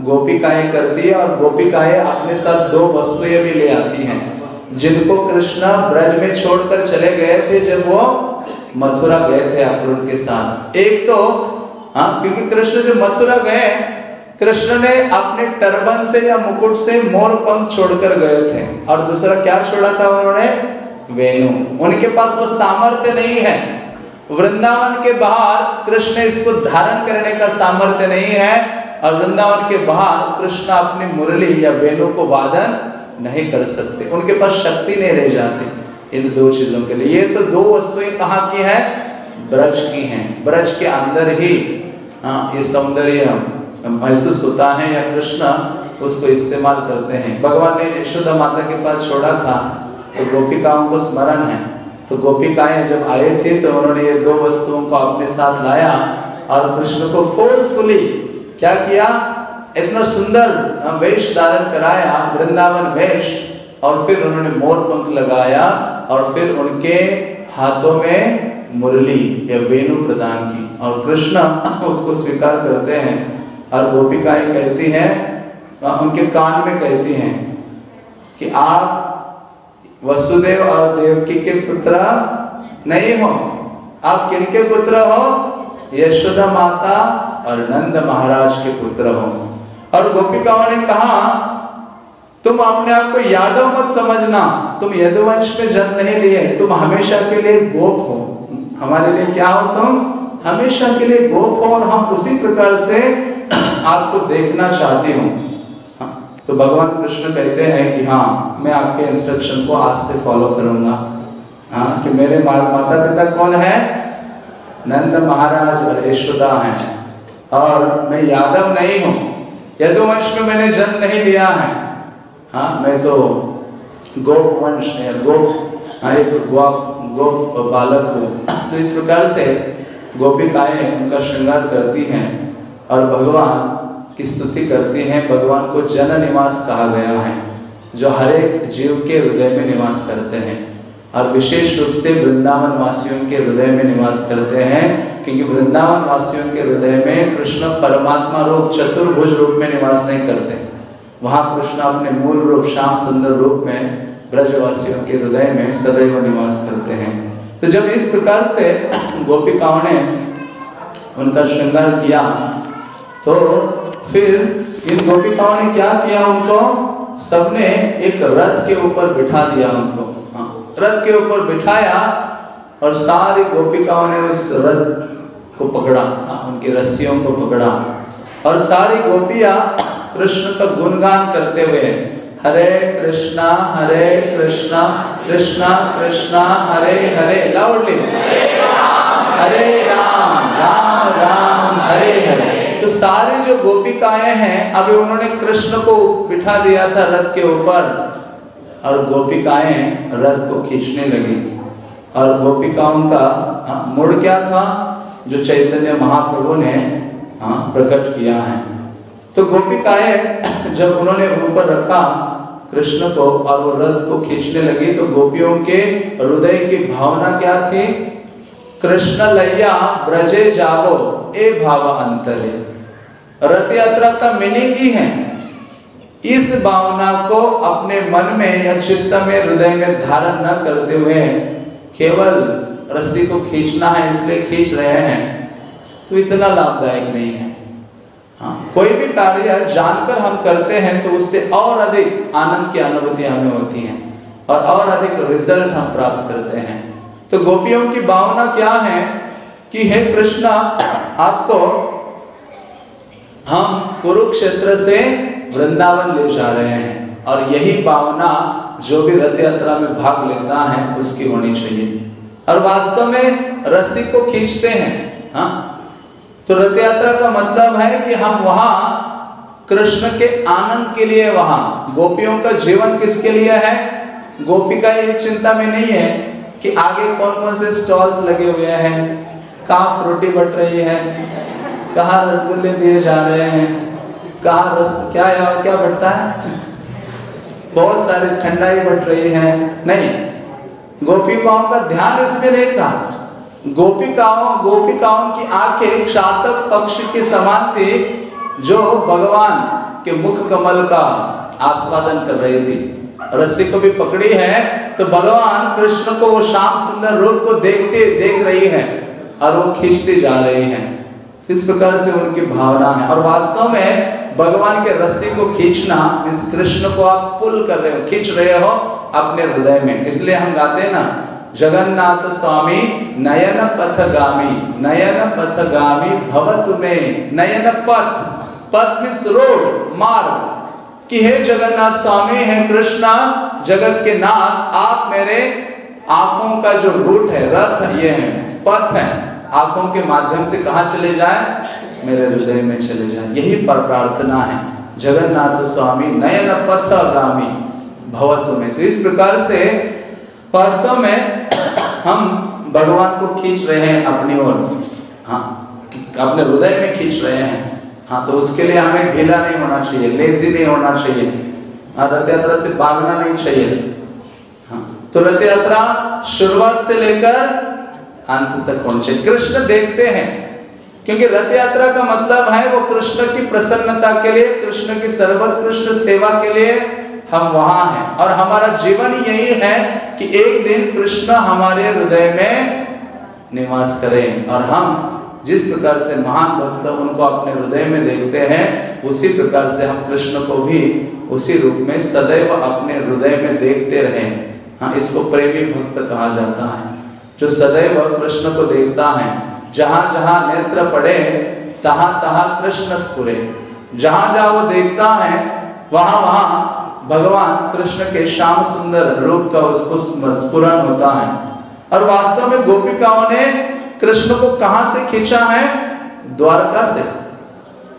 गोपिकाएँ करती है और गोपिकाएँ अपने साथ दो वस्तुएँ भी ले आती हैं। जिनको कृष्ण ब्रज में छोड़कर चले गए थे जब वो मथुरा गए थे अक्रूर के साथ। एक तो हाँ क्योंकि कृष्ण जब मथुरा गए, कृष्ण ने अपने टर्बन से या मुकुट से मोर पंख छोड़कर गए थे। और दूसरा क्या छोड़ा था उन्होंने? वेणु। उनके पास वो सामर्थ्य नहीं है। वृंदावन के बाहर कृष्ण इसको धारण करने का सामर्थ्य नहीं है और वृंदावन के बाहर कृष्ण अपनी मुरली या वेणु को वादन नहीं कर सकते। उनके पास शक्ति नहीं रह जाती इन दो चीज़ों के लिए। ये तो दो वस्तुएँ कहाँ की है? ब्रज की हैं। ब्रज के अंदर ही हाँ ये सौंदर्य महसूस होता है या कृष्ण उसको इस्तेमाल करते हैं। भगवान ने यशोदा माता के पास छोड़ा था। तो गोपिकाओं को स्मरण है। तो गोपिकाएँ जब आए थे तो उन्होंने ये दो वस्तुओं को अपने साथ लाया और कृष्ण को फोर्सफुली क्या किया? इतना सुंदर वेश धारण कराया, वृंदावन वेश, और फिर उन्होंने मोर पंख लगाया और फिर उनके हाथों में मुरली या वेणु प्रदान की। और कृष्ण उसको स्वीकार करते हैं और गोपिकाएँ कहती हैं, उनके कान में कहती हैं कि आप वसुदेव और देवकी के पुत्र नहीं हो। आप किनके पुत्र हो? यशोदा माता और नंद महाराज के पुत्र हो। और गोपिकाओं ने कहा तुम अपने आप को यादव मत समझना। तुम यदुवंश में जन्म नहीं लिए। तुम हमेशा के लिए गोप हो। हमारे लिए क्या हो तुम? हमेशा के लिए गोप हो और हम उसी प्रकार से आपको देखना चाहती हाँ, तो भगवान कृष्ण कहते हैं कि हाँ मैं आपके इंस्ट्रक्शन को आज से फॉलो करूँगा। हाँ कि मेरे माता पिता कौन है? नंद महाराज और यशोदा हैं। और मैं यादव नहीं हूँ। यदुवंश में मैंने जन्म नहीं लिया है। हाँ मैं तो गोप वंश है गोप हाँ एक गोप गोप बालक हूँ। तो इस प्रकार से गोपिकाएँ उनका श्रृंगार करती हैं और भगवान की स्तुति करती हैं, भगवान को जन निवास कहा गया है, जो हर एक जीव के हृदय में निवास करते हैं। और विशेष रूप से वृंदावन वासियों के हृदय में निवास करते हैं, क्योंकि वृंदावन वासियों के हृदय में कृष्ण परमात्मा रूप, चतुर्भुज रूप में निवास नहीं करते। वहाँ कृष्ण अपने मूल रूप, श्याम सुंदर रूप में ब्रजवासियों के हृदय में सदैव निवास करते हैं। तो जब इस प्रकार से गोपिकाओं ने उनका श्रृंगार किया तो फिर इन गोपिकाओं ने क्या किया उनको? सबने एक रथ के ऊपर बिठा दिया उनको। रथ के ऊपर बिठाया और सारी गोपिकाओं ने उस रथ को पकड़ा उनकी रस्सियों को पकड़ा। और सारी गोपियाँ कृष्ण का गुणगान करते हुए, हरे कृष्णा हरे कृष्णा कृष्णा कृष्णा, हरे हरे। लाउडली हरे राम राम राम, हरे हरे। तो सारे जो गोपिकाएँ हैं अभी उन्होंने कृष्ण को बिठा दिया था रथ के ऊपर और गोपिकाएँ रथ को खींचने लगी। और गोपिकाओं का हाँ, मूड क्या था? जो चैतन्य महाप्रभु ने हाँ प्रकट किया है। तो गोपिकाएँ जब उन्होंने ऊपर रखा कृष्ण को और वो रथ को खींचने लगी तो गोपियों के हृदय की भावना क्या थी? कृष्ण लैया ब्रजे जावो ए भाव अंतरे। रथ यात्रा का मीनिंग ही है। इस भावना को अपने मन में या चित्त में, हृदय में धारण न करते हुए केवल रस्सी को खींचना है, इसलिए खींच रहे हैं। तो इतना लाभदायक नहीं है। हाँ कोई भी कार्य जानकर हम करते हैं तो उससे और अधिक आनंद की अनुभूति हमें होती है और और अधिक रिज़ल्ट हम प्राप्त करते हैं। तो गोपियों की भावना क्या है कि हे कृष्णा, आपको हम कुरुक्षेत्र से वृंदावन ले जा रहे हैं और यही भावना जो भी रथ यात्रा में भाग लेता है, उसकी होनी चाहिए। और वास्तव में रस्सी को खींचते हैं हाँ? तो रथ यात्रा का मतलब है कि हम वहाँ कृष्ण के आनंद के लिए वहाँ, गोपियों का जीवन किसके लिए है? गोपी का ये चिंता में नहीं है कि आगे कौन कौन से स्टॉल्स लगे हुए हैं, काफ रोटी बट रही है कहा रसगुल्ले दिए जा रहे हैं? कहा रस, क्या और क्या बढ़ता है? बहुत सारी ठंडाई बढ़ रही है। नहीं, गोपिकाओं का ध्यान इसमें नहीं था। गोपिकाओं गोपिकाओं की आँखें चातक पक्ष के समान थी, जो भगवान के मुख कमल का आस्वादन कर रही थी। रस्सी को भी पकड़ी है तो भगवान कृष्ण को वो श्याम सुंदर रूप को देखते, देख रही है और वो खींचते जा रहे हैं। इस प्रकार से उनकी भावना है। और वास्तव में भगवान के रस्सी को खींचना, मीन्स कृष्ण को आप पुल कर रहे हो, खींच रहे हो अपने हृदय में। इसलिए हम गाते हैं ना, जगन्नाथ स्वामी, नयन पथगामी नयन पथगामी भवत में, नयन पथ पथ मीन्स रोड, मार्ग। कि हे जगन्नाथ स्वामी, है कृष्णा, जगत के नाथ, आप मेरे आँखों का जो रूट है, रथ, ये है पथ है। आँखों के माध्यम से कहा चले जाए? मेरे हृदय में चले जाए। यही पर प्रार्थना है। जगन्नाथ स्वामी, नयन पथ गामी भवतु में तो इस प्रकार से वास्तव में हम भगवान को खींच रहे हैं अपनी ओर। हाँ अपने हृदय में खींच रहे हैं। हाँ तो उसके लिए हमें ढीला नहीं होना चाहिए, लेजी नहीं होना चाहिए। हाँ रथ यात्रा से भागना नहीं चाहिए। हाँ तो रथ यात्रा शुरुआत से लेकर अंत तक चाहिए कृष्ण देखते हैं, क्योंकि रथ यात्रा का मतलब है वो कृष्ण की प्रसन्नता के लिए, कृष्ण की सर्वोत्कृष्ट सेवा के लिए हम वहाँ हैं। और हमारा जीवन यही है कि एक दिन कृष्ण हमारे हृदय में निवास करें। और हम जिस प्रकार से महान भक्त उनको अपने हृदय में देखते हैं, उसी प्रकार से हम कृष्ण को भी उसी रूप में सदैव अपने हृदय में देखते रहे। हाँ इसको प्रेमी भक्त कहा जाता है। जो सदैव कृष्ण को देखता है। जहाँ जहाँ नेत्र पड़े, तहां तहां कृष्ण स्पुरे जहाँ जहाँ वो देखता है, वहाँ वहाँ भगवान कृष्ण के श्याम सुंदर रूप का उसको स्पुरन होता है। और वास्तव में गोपिकाओं ने कृष्ण को कहाँ से खींचा है? द्वारका से।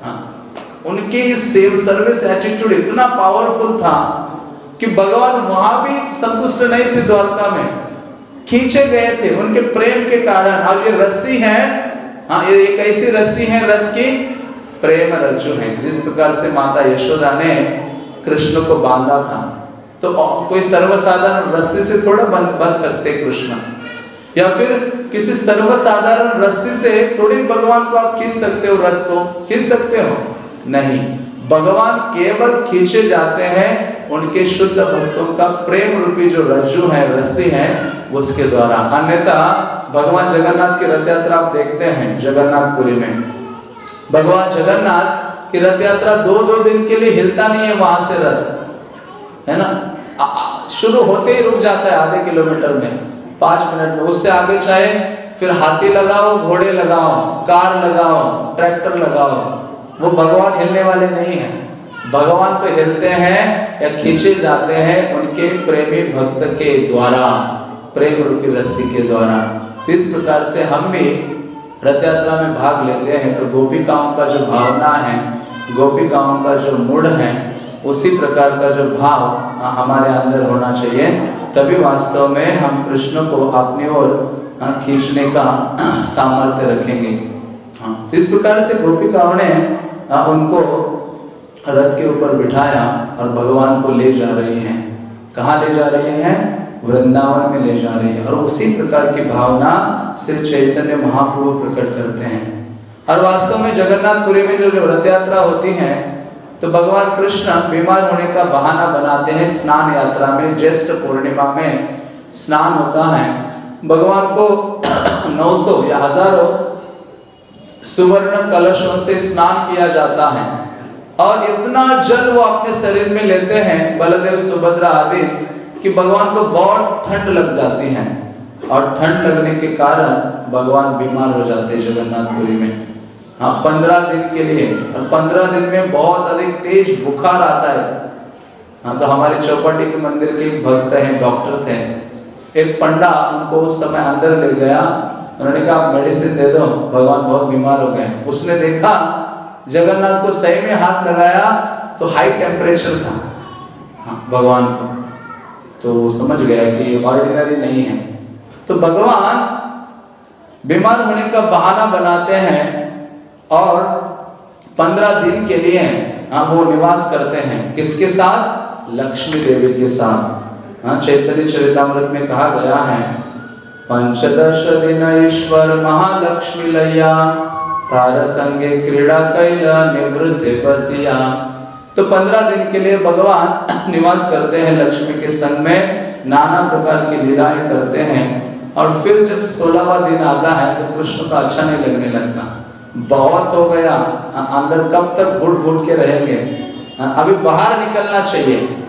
हाँ। उनकी सेव सर्विस एटीट्यूड इतना पावरफुल था कि भगवान वहाँ भी संतुष्ट नहीं थे द्वारका में। खींचे गए थे, उनके प्रेम के कारण। और ये रस्सी है हाँ ये एक ऐसी रस्सी है रथ की, प्रेम रज्जु है। जिस प्रकार से माता यशोदा ने कृष्ण को बांधा था तो कोई सर्वसाधारण रस्सी से थोड़ा बन बन सकते कृष्ण। या फिर किसी सर्वसाधारण रस्सी से थोड़ी भगवान को आप खींच सकते हो रथ को, खींच सकते हो? नहीं। भगवान केवल खींचे जाते हैं उनके शुद्ध भक्तों का प्रेम रूपी जो रज्जु है, रस्सी है उसके द्वारा। अन्यथा भगवान जगन्नाथ की रथ यात्रा आप देखते हैं, जगन्नाथपुरी में। भगवान जगन्नाथ की रथ यात्रा दो दो दिन के लिए हिलता नहीं है वहाँ से रथ। है ना? शुरू होते ही रुक जाता है आधे किलोमीटर में। पाँच मिनट में। उससे आगे चाहे फिर हाथी लगाओ, घोड़े लगाओ, कार लगाओ, ट्रैक्टर लगाओ। वो भगवान हिलने वाले नहीं है। भगवान तो हिलते हैं या खींचे जाते हैं उनके प्रेमी भक्त के द्वारा। प्रेम रूपी रस्सी के द्वारा। तो इस प्रकार से हम भी रथ यात्रा में भाग लेते हैं। तो गोपिकाओं का जो भावना है, गोपिकाओं का जो मूड है, उसी प्रकार का जो भाव हमारे अंदर होना चाहिए। तभी वास्तव में हम कृष्ण को अपनी ओर खींचने का सामर्थ्य रखेंगे। हाँ। तो इस प्रकार से गोपिकाओं ने उनको रथ के ऊपर बिठाया और भगवान को ले जा रही हैं। कहाँ ले जा रही हैं? वृंदावन में ले जा रही है। और उसी प्रकार की भावना श्री चैतन्य महाप्रभु प्रकट करते हैं। और वास्तव में जगन्नाथपुरी में जो रथ यात्रा होती है तो भगवान कृष्ण बीमार होने का बहाना बनाते हैं स्नान यात्रा में, ज्येष्ठ पूर्णिमा में स्नान होता है। भगवान को 900 या हज़ारों सुवर्ण कलशों से स्नान किया जाता है। और इतना जल वो अपने शरीर में लेते हैं, बलदेव, सुभद्रा आदि कि भगवान को बहुत ठंड लग जाती है। और ठंड लगने के कारण भगवान बीमार हो जाते हैं जगन्नाथपुरी में। हाँ पंद्रह दिन के लिए। और पंद्रह दिन में बहुत अधिक तेज बुखार आता है। हाँ तो हमारे चौपाटी के मंदिर के एक भक्त हैं डॉक्टर थे। एक पंडा उनको उस समय अंदर ले गया। उन्होंने कहा मेडिसिन दे दो भगवान बहुत बीमार हो गए उसने देखा जगन्नाथ को सही में हाथ लगाया तो हाई टेम्परेचर था। हाँ, भगवान को। तो समझ गया कि ऑर्डिनरी नहीं है। तो भगवान बीमार होने का बहाना बनाते हैं और पंद्रह दिन के लिए हाँ वो निवास करते हैं। किसके साथ? लक्ष्मी देवी के साथ। हाँ चैतन्य चरितमृत में कहा गया है, पंचदश दिन ईश्वर महालक्ष्मी लैया तार संगे क्रीड़ा कैला निवृत्त बसिया। तो पंद्रह दिन के लिए भगवान निवास करते हैं लक्ष्मी के संग में, नाना प्रकार की लीलाएँ करते हैं। और फिर जब सोलहवा दिन आता है तो कृष्ण को अच्छा नहीं लगने लगता। बहुत हो गया। अंदर कब तक घुट घुट के रहेंगे? अभी बाहर निकलना चाहिए।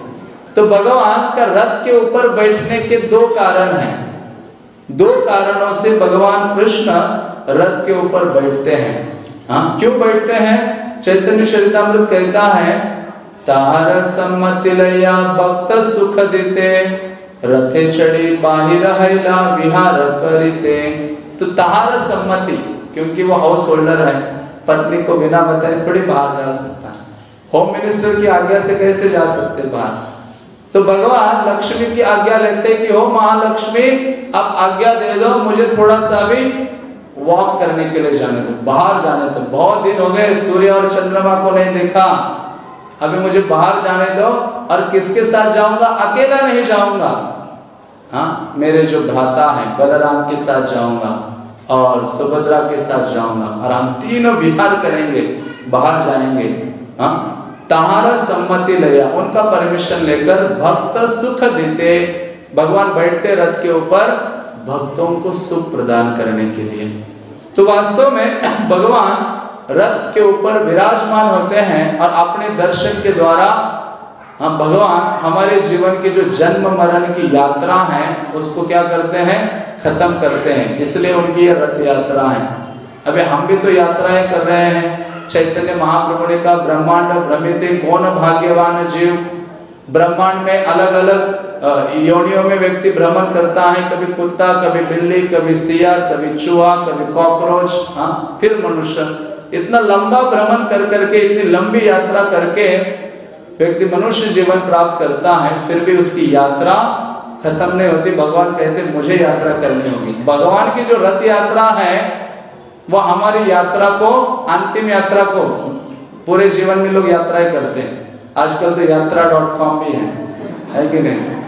तो भगवान का रथ के ऊपर बैठने के दो कारण हैं। दो कारणों से भगवान कृष्ण रथ के ऊपर बैठते हैं। हाँ क्यों बैठते हैं? चैतन्य चरितमृत कहता है तार सम्मति लया भक्त सुख देते, रथे चढ़ी बाहिर हैला विहार करिते। तो तार सम्मति, क्योंकि वो हाउस होल्डर है, पत्नी को बिना बताए थोड़ी बाहर जा सकता है। होम मिनिस्टर की आज्ञा से कैसे जा सकते बाहर? तो भगवान लक्ष्मी की आज्ञा लेते कि, हो महालक्ष्मी, अब आज्ञा दे दो, मुझे थोड़ा सा भी वॉक करने के लिए जाने दो। बाहर जाने दो बहुत दिन हो गए, सूर्य और चंद्रमा को नहीं देखा। अभी मुझे बाहर जाने दो और किसके साथ जाऊँगा? अकेला नहीं जाऊँगा। हाँ मेरे जो भ्राता हैं, बलराम के साथ जाऊँगा और सुभद्रा के साथ जाऊँगा और हम तीनों विहार करेंगे, बाहर जाएँगे। हाँ तहारा सम्मति लिया, उनका परमिशन लेकर भक्त सुख देते। भगवान बैठते रथ के ऊपर भक्तों को सुख प्रदान करने के लिए। तो वास्तव में भगवान रथ के ऊपर विराजमान होते हैं और अपने दर्शन के द्वारा हम भगवान हमारे जीवन के जो जन्म मरण की यात्रा है, उसको क्या करते हैं? खत्म करते हैं। इसलिए उनकी ये रथ यात्रा है। अभी हम भी तो यात्राएँ कर रहे हैं। चैतन्य महाप्रभु ने कहा, ब्रह्मांड भ्रमित, कौन भाग्यवान जीव? ब्रह्मांड में अलग अलग योनियों में व्यक्ति भ्रमण करता है, कभी कुत्ता, कभी बिल्ली, कभी सियार कभी चूहा, कभी कॉकरोच हाँ फिर मनुष्य। इतना लंबा भ्रमण कर करके, इतनी लंबी यात्रा करके व्यक्ति मनुष्य जीवन प्राप्त करता है, फिर भी उसकी यात्रा खत्म नहीं होती। भगवान कहते, मुझे यात्रा करनी होगी। भगवान की जो रथ यात्रा है, वो हमारी यात्रा को, अंतिम यात्रा को, पूरे जीवन में लोग यात्राएँ करते हैं। आजकल तो यात्रा डॉट कॉम भी है। है कि नहीं?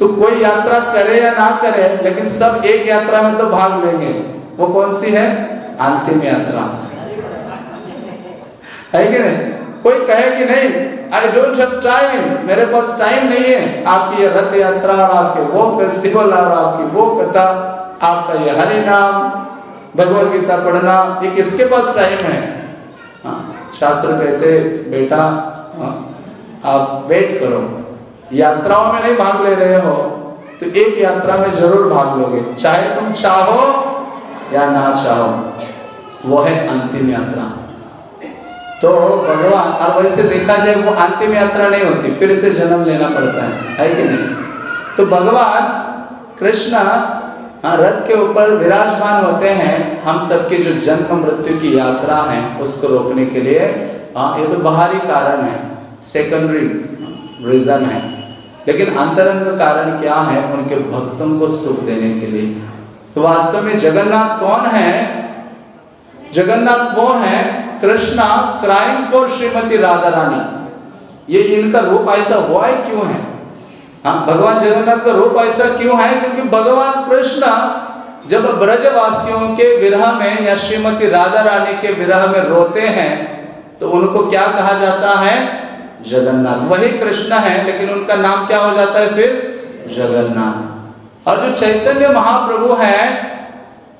तो कोई यात्रा करे या ना करे लेकिन सब एक यात्रा में तो भाग लेंगे। वो कौन सी है? अंतिम यात्रा। है कि नहीं? कोई कहे कि नहीं आई डोंट हैव टाइम मेरे पास टाइम नहीं है। आपकी ये रथ यात्रा और आपके वो फेस्टिवल और आपकी वो कथा आपका ये हरि नाम भगवत गीता पढ़ना ये किसके पास टाइम है? हाँ, शास्त्र कहते बेटा हाँ, आप वेट करो। यात्राओं में नहीं भाग ले रहे हो तो एक यात्रा में ज़रूर भाग लोगे। चाहे तुम चाहो या ना चाहो वो है अंतिम यात्रा। तो भगवान और वैसे देखा जाए वो अंतिम यात्रा नहीं होती फिर से जन्म लेना पड़ता है है कि नहीं? तो भगवान कृष्ण हाँ रथ के ऊपर विराजमान होते हैं। हम सबके जो जन्म मृत्यु की यात्रा है उसको रोकने के लिए हाँ ये तो बाहरी कारण है। सेकेंडरी रीजन है। लेकिन अंतरंग कारण क्या है उनके भक्तों को सुख देने के लिए? तो वास्तव में जगन्नाथ कौन है? जगन्नाथ वो है कृष्णा क्राइम फॉर श्रीमती राधा रानी। ये इनका रूप ऐसा हुआ है क्यों है? हाँ भगवान जगन्नाथ का रूप ऐसा क्यों है? क्योंकि भगवान कृष्ण जब ब्रजवासियों के विरह में या श्रीमती राधा रानी के विरह में रोते हैं तो उनको क्या कहा जाता है? जगन्नाथ। वही कृष्ण है, लेकिन उनका नाम क्या हो जाता है फिर? जगन्नाथ। और जो चैतन्य महाप्रभु है,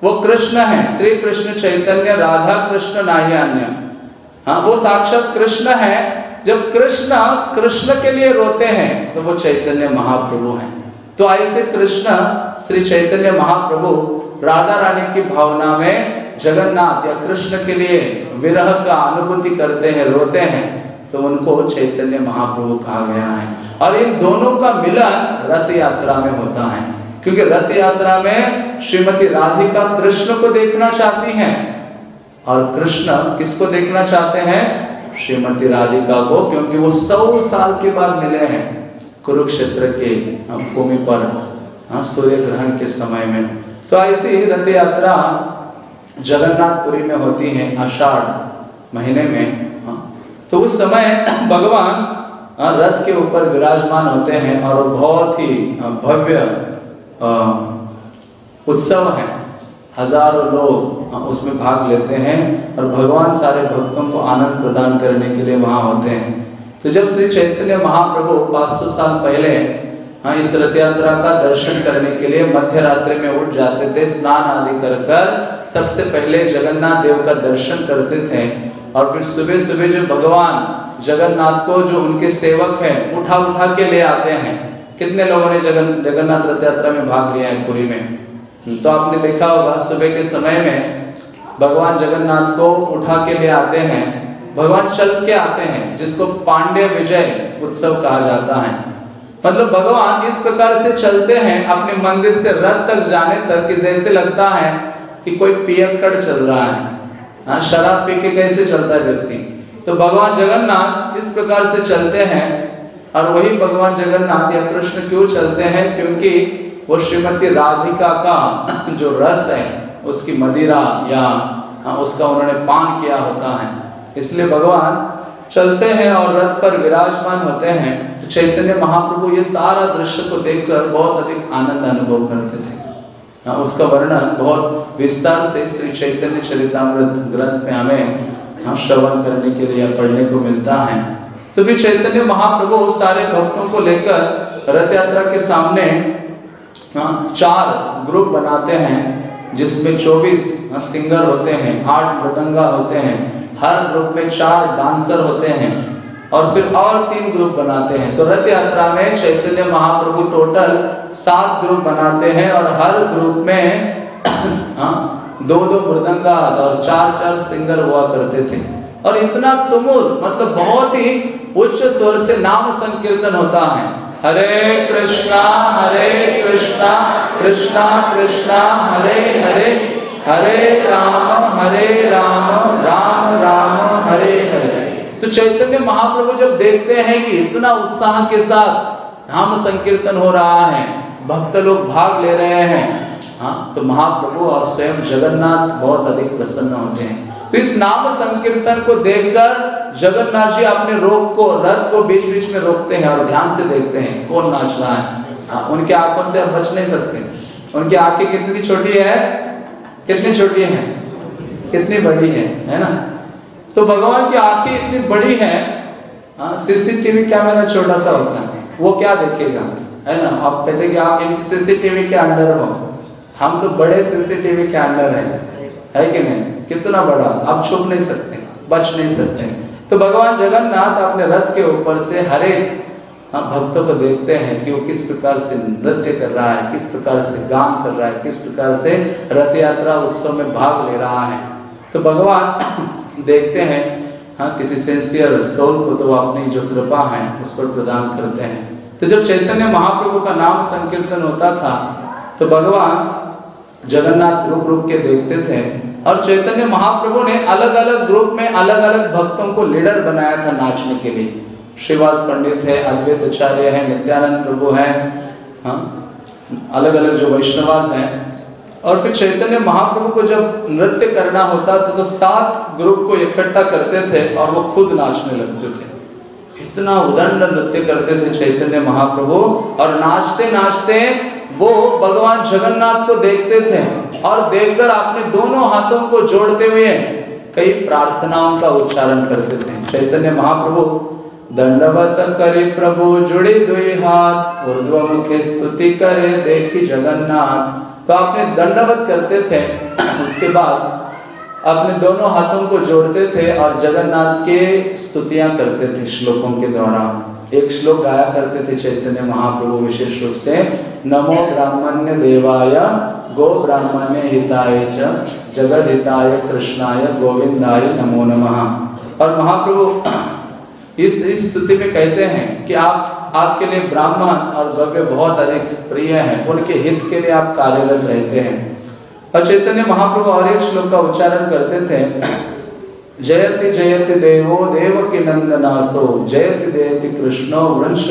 वो कृष्ण है। श्री कृष्ण चैतन्य, राधा कृष्ण, नाही अन्य। हाँ वो साक्षात कृष्ण है। जब कृष्ण कृष्ण के लिए रोते हैं तो वो चैतन्य महाप्रभु हैं। तो ऐसे कृष्ण, श्री चैतन्य महाप्रभु, राधा रानी की भावना में जगन्नाथ या कृष्ण के लिए विरह का अनुभूति करते हैं, रोते हैं। तो उनको चैतन्य महाप्रभु कहा गया है। और इन दोनों का मिलन रथ यात्रा में होता है। क्योंकि रथ यात्रा में श्रीमती राधिका कृष्ण को देखना चाहती हैं। और कृष्ण किसको देखना चाहते हैं? श्रीमती राधिका को, क्योंकि वो सौ साल के बाद मिले हैं कुरुक्षेत्र के भूमि पर सूर्य ग्रहण के समय में। तो ऐसी ही रथ यात्रा जगन्नाथपुरी में होती है, आषाढ़ महीने में। तो उस समय भगवान हाँ, रथ के ऊपर विराजमान होते हैं और बहुत ही हाँ, भव्य उत्सव है। हज़ारों लोग उसमें भाग लेते हैं और भगवान सारे भक्तों को आनंद प्रदान करने के लिए वहाँ होते हैं। तो जब श्री चैतन्य महाप्रभु 500 साल पहले हाँ इस रथ यात्रा का दर्शन करने के लिए मध्य रात्रि में उठ जाते थे स्नान आदि कर कर सबसे पहले जगन्नाथ देव का दर्शन करते थे। और फिर सुबह सुबह जो भगवान जगन्नाथ को जो उनके सेवक हैं, उठा उठा के ले आते हैं। कितने लोगों ने जगन, जगन्नाथ रथ यात्रा में भाग लिया है पुरी में? तो आपने देखा होगा, सुबह के समय में भगवान जगन्नाथ को उठा के ले आते हैं। भगवान चल के आते हैं, जिसको पांड्य विजय उत्सव कहा जाता है। मतलब भगवान इस प्रकार से चलते हैं, अपने मंदिर से रथ तक जाने तक कि जैसे लगता है कि कोई पियक्कड़ चल रहा है। हाँ शराब पी के कैसे चलता है व्यक्ति? तो भगवान जगन्नाथ इस प्रकार से चलते हैं और वही भगवान जगन्नाथ या कृष्ण क्यों चलते हैं? क्योंकि वो श्रीमती राधिका का जो रस है उसकी मदिरा या हाँ, उसका उन्होंने पान किया होता है। इसलिए भगवान चलते हैं और रथ पर विराजमान होते हैं। तो चैतन्य महाप्रभु ये सारा दृश्य को देखकर बहुत अधिक आनंद अनुभव करते थे। उसका वर्णन बहुत विस्तार से श्री चैतन्य चरितमृत ग्रंथ में हमें हाँ, श्रवण करने के लिए पढ़ने को मिलता है। तो फिर चैतन्य महाप्रभु सारे भक्तों को लेकर रथ यात्रा के सामने हाँ, चार ग्रुप बनाते हैं जिसमें 24 सिंगर होते हैं आठ मृदंगा होते हैं हर ग्रुप में चार डांसर होते हैं। और फिर और तीन ग्रुप बनाते हैं। तो रथ यात्रा में चैतन्य महाप्रभु टोटल सात ग्रुप बनाते हैं और हर ग्रुप में हाँ, दो दो मृदंगा और चार चार सिंगर हुआ करते थे। और इतना तुमुल मतलब बहुत ही उच्च स्वर से नाम संकीर्तन होता है। हरे कृष्णा हरे कृष्णा कृष्णा कृष्णा हरे हरे हरे राम हरे राम राम राम हरे हरे। तो चैतन्य महाप्रभु जब देखते हैं कि इतना उत्साह के साथ नाम संकीर्तन हो रहा है भक्त लोग भाग ले रहे हैं हाँ तो महाप्रभु और स्वयं जगन्नाथ बहुत अधिक प्रसन्न होते हैं। तो इस नाम संकीर्तन को देखकर जगन्नाथ जी अपने रोग को रथ को बीच बीच में रोकते हैं और ध्यान से देखते हैं कौन नाच रहा है? हाँ, उनके आँखों से हम बच नहीं सकते। उनकी आँखें कितनी छोटी है? कितनी छोटी है? कितनी बड़ी है है ना? तो भगवान की आँखें इतनी बड़ी है सीसीटीवी हाँ, कैमरा छोटा सा होता है वो क्या देखेगा? है ना आप कहते कि आप इनकी सीसीटीवी के अंडर हो। हम तो बड़े सीसीटीवी के अंडर है है कि नहीं? कितना बड़ा आप छुप नहीं सकते बच नहीं सकते। तो भगवान जगन्नाथ अपने रथ के ऊपर से हर एक हाँ, भक्तों को देखते हैं कि वो किस प्रकार से नृत्य कर रहा है किस प्रकार से गान कर रहा है किस प्रकार से रथ यात्रा उत्सव में भाग ले रहा है। तो भगवान देखते हैं। हाँ किसी सेंसियर सोल को तो अपनी जो कृपा है, उस पर प्रदान करते हैं। तो जब चैतन्य महाप्रभु का नाम संकीर्तन होता था तो भगवान जगन्नाथ रूप रूप के देखते थे और चैतन्य महाप्रभु ने अलग अलग ग्रुप में अलग अलग भक्तों को लीडर बनाया था नाचने के लिए। श्रीवास पंडित है अद्वैत आचार्य है, नित्यानंद प्रभु है हाँ अलग अलग जो वैष्णवास हैं और फिर चैतन्य महाप्रभु को जब नृत्य करना होता था तो सात ग्रुप को इकट्ठा करते थे और वो खुद नाचने लगते थे। इतना उदंड नृत्य करते थे चैतन्य महाप्रभु और नाचते नाचते वो भगवान जगन्नाथ को देखते थे और देखकर अपने दोनों हाथों को जोड़ते हुए कई प्रार्थनाओं का उच्चारण करते थे। चैतन्य महाप्रभु, दंडवत करे प्रभु, जुड़े दुई हाथ ऊर्ध्व मुखे स्तुति करे, देखी जगन्नाथ। तो आपने दंडवत करते थे, उसके बाद अपने दोनों हाथों को जोड़ते थे और जगन्नाथ के स्तुतियाँ करते थे श्लोकों के द्वारा। एक श्लोक गाया करते थे चैतन्य महाप्रभु विशेष रूप से, नमो ब्राह्मण्य देवाय, गो ब्राह्मण्य हिताय जगद हिताय कृष्णाय गोविंदाय नमो नमः। और महाप्रभु इस इस स्तुति में कहते हैं कि आप, आपके लिए ब्राह्मण और गव्य बहुत अधिक प्रिय हैं। उनके हित के लिए आप कार्यरत रहते हैं। और चैतन्य महाप्रभु और एक श्लोक का उच्चारण करते थे, जयति जयति देवो देव की नंदनासो, जयति देयति कृष्णो वृंश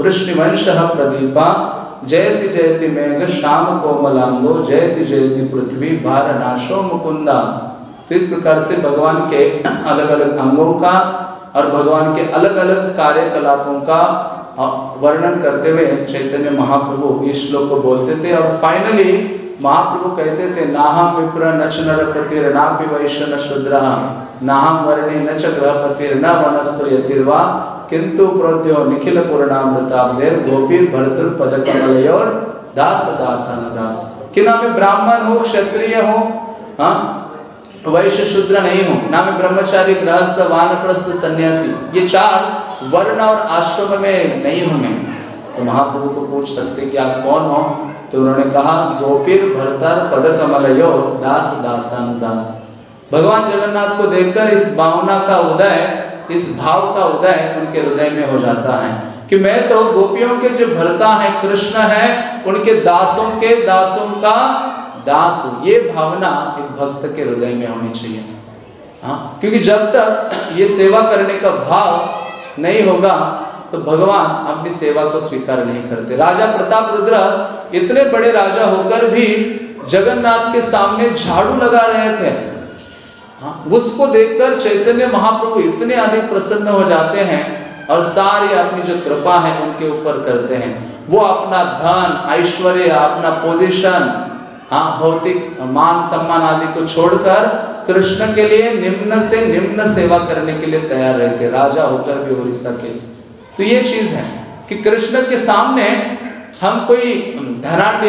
वृष्णिवंश प्रदीपा, जयति जयति मेघ श्याम कोमलांगो जयति जयति पृथ्वी भार नाशो मुकुंदा। तो इस प्रकार से भगवान के अलग अलग अंगों का और भगवान के अलग अलग कार्यकलापों का वर्णन करते हुए चैतन्य महाप्रभु इस श्लोक को बोलते थे और फाइनली महाप्रभु कहते थे नाहम विप्र नच नरपति नापि वैश्य न शूद्र नाहम वर्णी न च ग्रहपति न वनस्तो यतिर्वा किंतु प्रोद्यो निखिल पूर्णामृताब्देर गोपीर भरतुर पद कमलयोर दास दासान दास। कि ना मैं ब्राह्मण हूँ, क्षत्रिय हूँ हाँ? वैश्य शूद्र नहीं हूँ। ना मैं ब्रह्मचारी, गृहस्थ, वानप्रस्थ, सन्यासी। ये चार वर्ण और आश्रम में नहीं हूँ मैं। तो महाप्रभु को पूछ सकते कि आप कौन हो? तो उन्होंने कहा, गोपीर भरतर पद कमलयो दास दासान दास भगवान जगन्नाथ को देखकर इस भावना का उदय, इस भाव का उदय उनके हृदय में हो जाता है कि मैं तो गोपियों के जो भरता है, कृष्ण है, उनके दासों के दासों का दास हूँ ये भावना एक भक्त के हृदय में होनी चाहिए। हाँ क्योंकि जब तक ये सेवा करने का भाव नहीं होगा तो भगवान अपनी सेवा को स्वीकार नहीं करते। राजा प्रताप रुद्र इतने बड़े राजा होकर भी जगन्नाथ के सामने झाड़ू लगा रहे थे। हाँ, उसको देखकर चैतन्य महाप्रभु इतने अधिक प्रसन्न हो जाते हैं और सारी अपनी जो कृपा है उनके ऊपर करते हैं। वो अपना धन ऐश्वर्य अपना पोजीशन हाँ भौतिक मान सम्मान आदि को छोड़कर कृष्ण के लिए निम्न से निम्न सेवा करने के लिए तैयार रहते राजा होकर भी उड़ीसा के तो ये चीज़ है कि कृष्ण के सामने हम कोई धनाढ़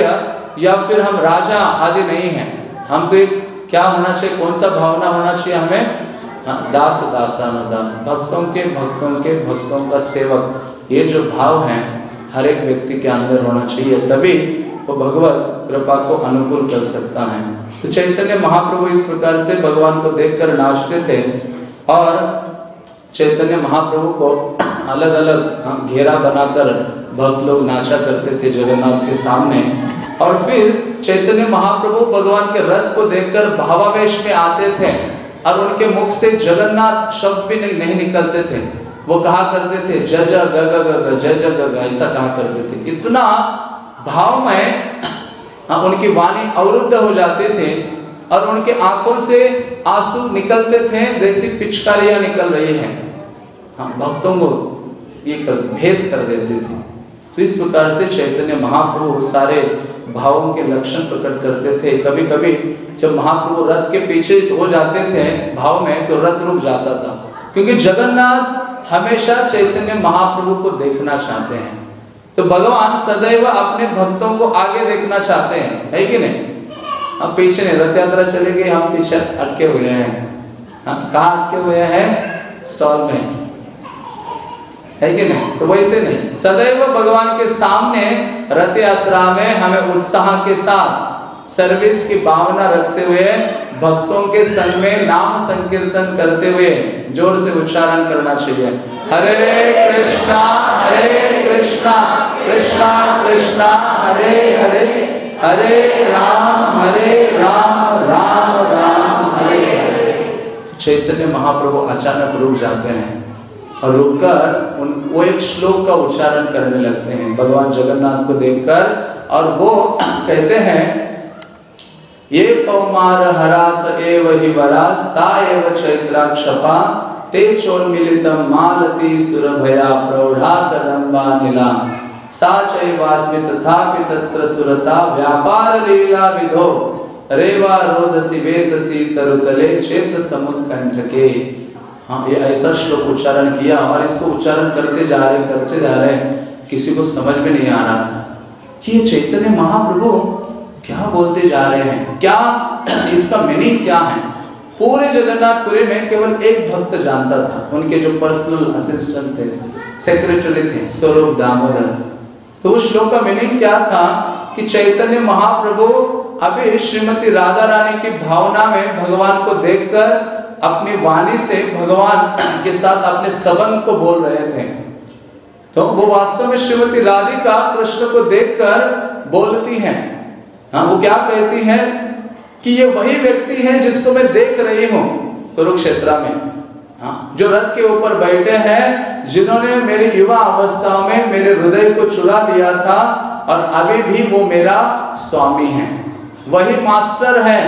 या फिर हम राजा आदि नहीं है। हम तो एक क्या होना चाहिए कौन सा भावना होना चाहिए हमें? हाँ, दास दासान दास भक्तों के भक्तों के भक्तों का सेवक। ये जो भाव है हर एक व्यक्ति के अंदर होना चाहिए। तभी वो भगवत कृपा को अनुकूल कर सकता है। तो चैतन्य महाप्रभु इस प्रकार से भगवान को देखकर नाचते थे और चैतन्य महाप्रभु को अलग अलग घेरा बनाकर भक्त लोग नाचा करते थे जगन्नाथ के सामने। और फिर चैतन्य महाप्रभु भगवान के रथ को देखकर भावावेश में आते थे और उनके मुख से जगन्नाथ शब्द भी नहीं, निकलते थे। वो कहा करते थे ज ज ग ग ग ऐसा कहा करते थे। इतना भाव में हाँ, उनकी वाणी अवरुद्ध हो जाते थे और उनके आँखों से आँसू निकलते थे जैसी पिचकारियाँ निकल रही हैं। हाँ भक्तों को ये कर, भेद कर देते थे। तो इस प्रकार से चैतन्य महाप्रभु सारे भावों के लक्षण प्रकट करते थे। कभी कभी जब महाप्रभु रथ के पीछे हो जाते थे भाव में तो रथ रुक जाता था। क्योंकि जगन्नाथ हमेशा चैतन्य महाप्रभु को देखना चाहते हैं। तो भगवान सदैव अपने भक्तों को आगे देखना चाहते हैं, है कि नहीं? हम पीछे नहीं रथ यात्रा चले गए हम पीछे अटके हुए हैं। हम कहा अटके हुए हैं? स्टॉल में। है कि नहीं? तो वैसे नहीं। सदैव भगवान के सामने रथ यात्रा में हमें उत्साह के साथ सर्विस की भावना रखते हुए भक्तों के संग में नाम संकीर्तन करते हुए ज़ोर से उच्चारण करना चाहिए। हरे कृष्णा हरे कृष्णा कृष्णा कृष्णा, हरे हरे हरे राम हरे राम राम राम, हरे हरे। चैतन्य महाप्रभु अचानक रुक जाते हैं और रुककर उन, वो एक श्लोक का उच्चारण करने लगते हैं। भगवान जगन्नाथ को देखकर और वो कहते हैं ये कौमार हरास एव हि वरास ता एव चैत्राक्षपा, ते चोन्मिलितं मालती सुरभया प्रौढ़ा कदम्बा नीला। सा चैवास्मि तथापि तत्र सुरता, व्यापार लीला विधो। रेवा रोदसी वेदसी तरुतले चेत समुत्कंठके हाँ ये ऐसा श्लोक उच्चारण किया और इसको उच्चारण करते जा रहे, करते जा रहे, किसी को समझ में नहीं आ रहा था। कि ये चैतन्य महाप्रभु क्या बोलते जा रहे हैं? क्या इसका मीनिंग क्या है? पूरे जगन्नाथपुरी में केवल एक भक्त जानता था। उनके जो पर्सनल असिस्टेंट थे सेक्रेटरी थे, स्वरूप दामोदर। तो उस श्लोक का मीनिंग क्या था? कि चैतन्य महाप्रभु अभी श्रीमती राधा रानी की भावना में भगवान को देखकर अपनी वाणी से भगवान के साथ अपने संबंध को बोल रहे थे। तो वो वास्तव में श्रीमती राधिका कृष्ण को देखकर बोलती हैं। हाँ वो क्या कहती है कि ये वही व्यक्ति है जिसको मैं देख रही हूँ कुरुक्षेत्र में। हाँ जो रथ के ऊपर बैठे हैं, जिन्होंने मेरी युवा अवस्था में मेरे हृदय को चुरा लिया था और अभी भी वो मेरा स्वामी है। वही मास्टर है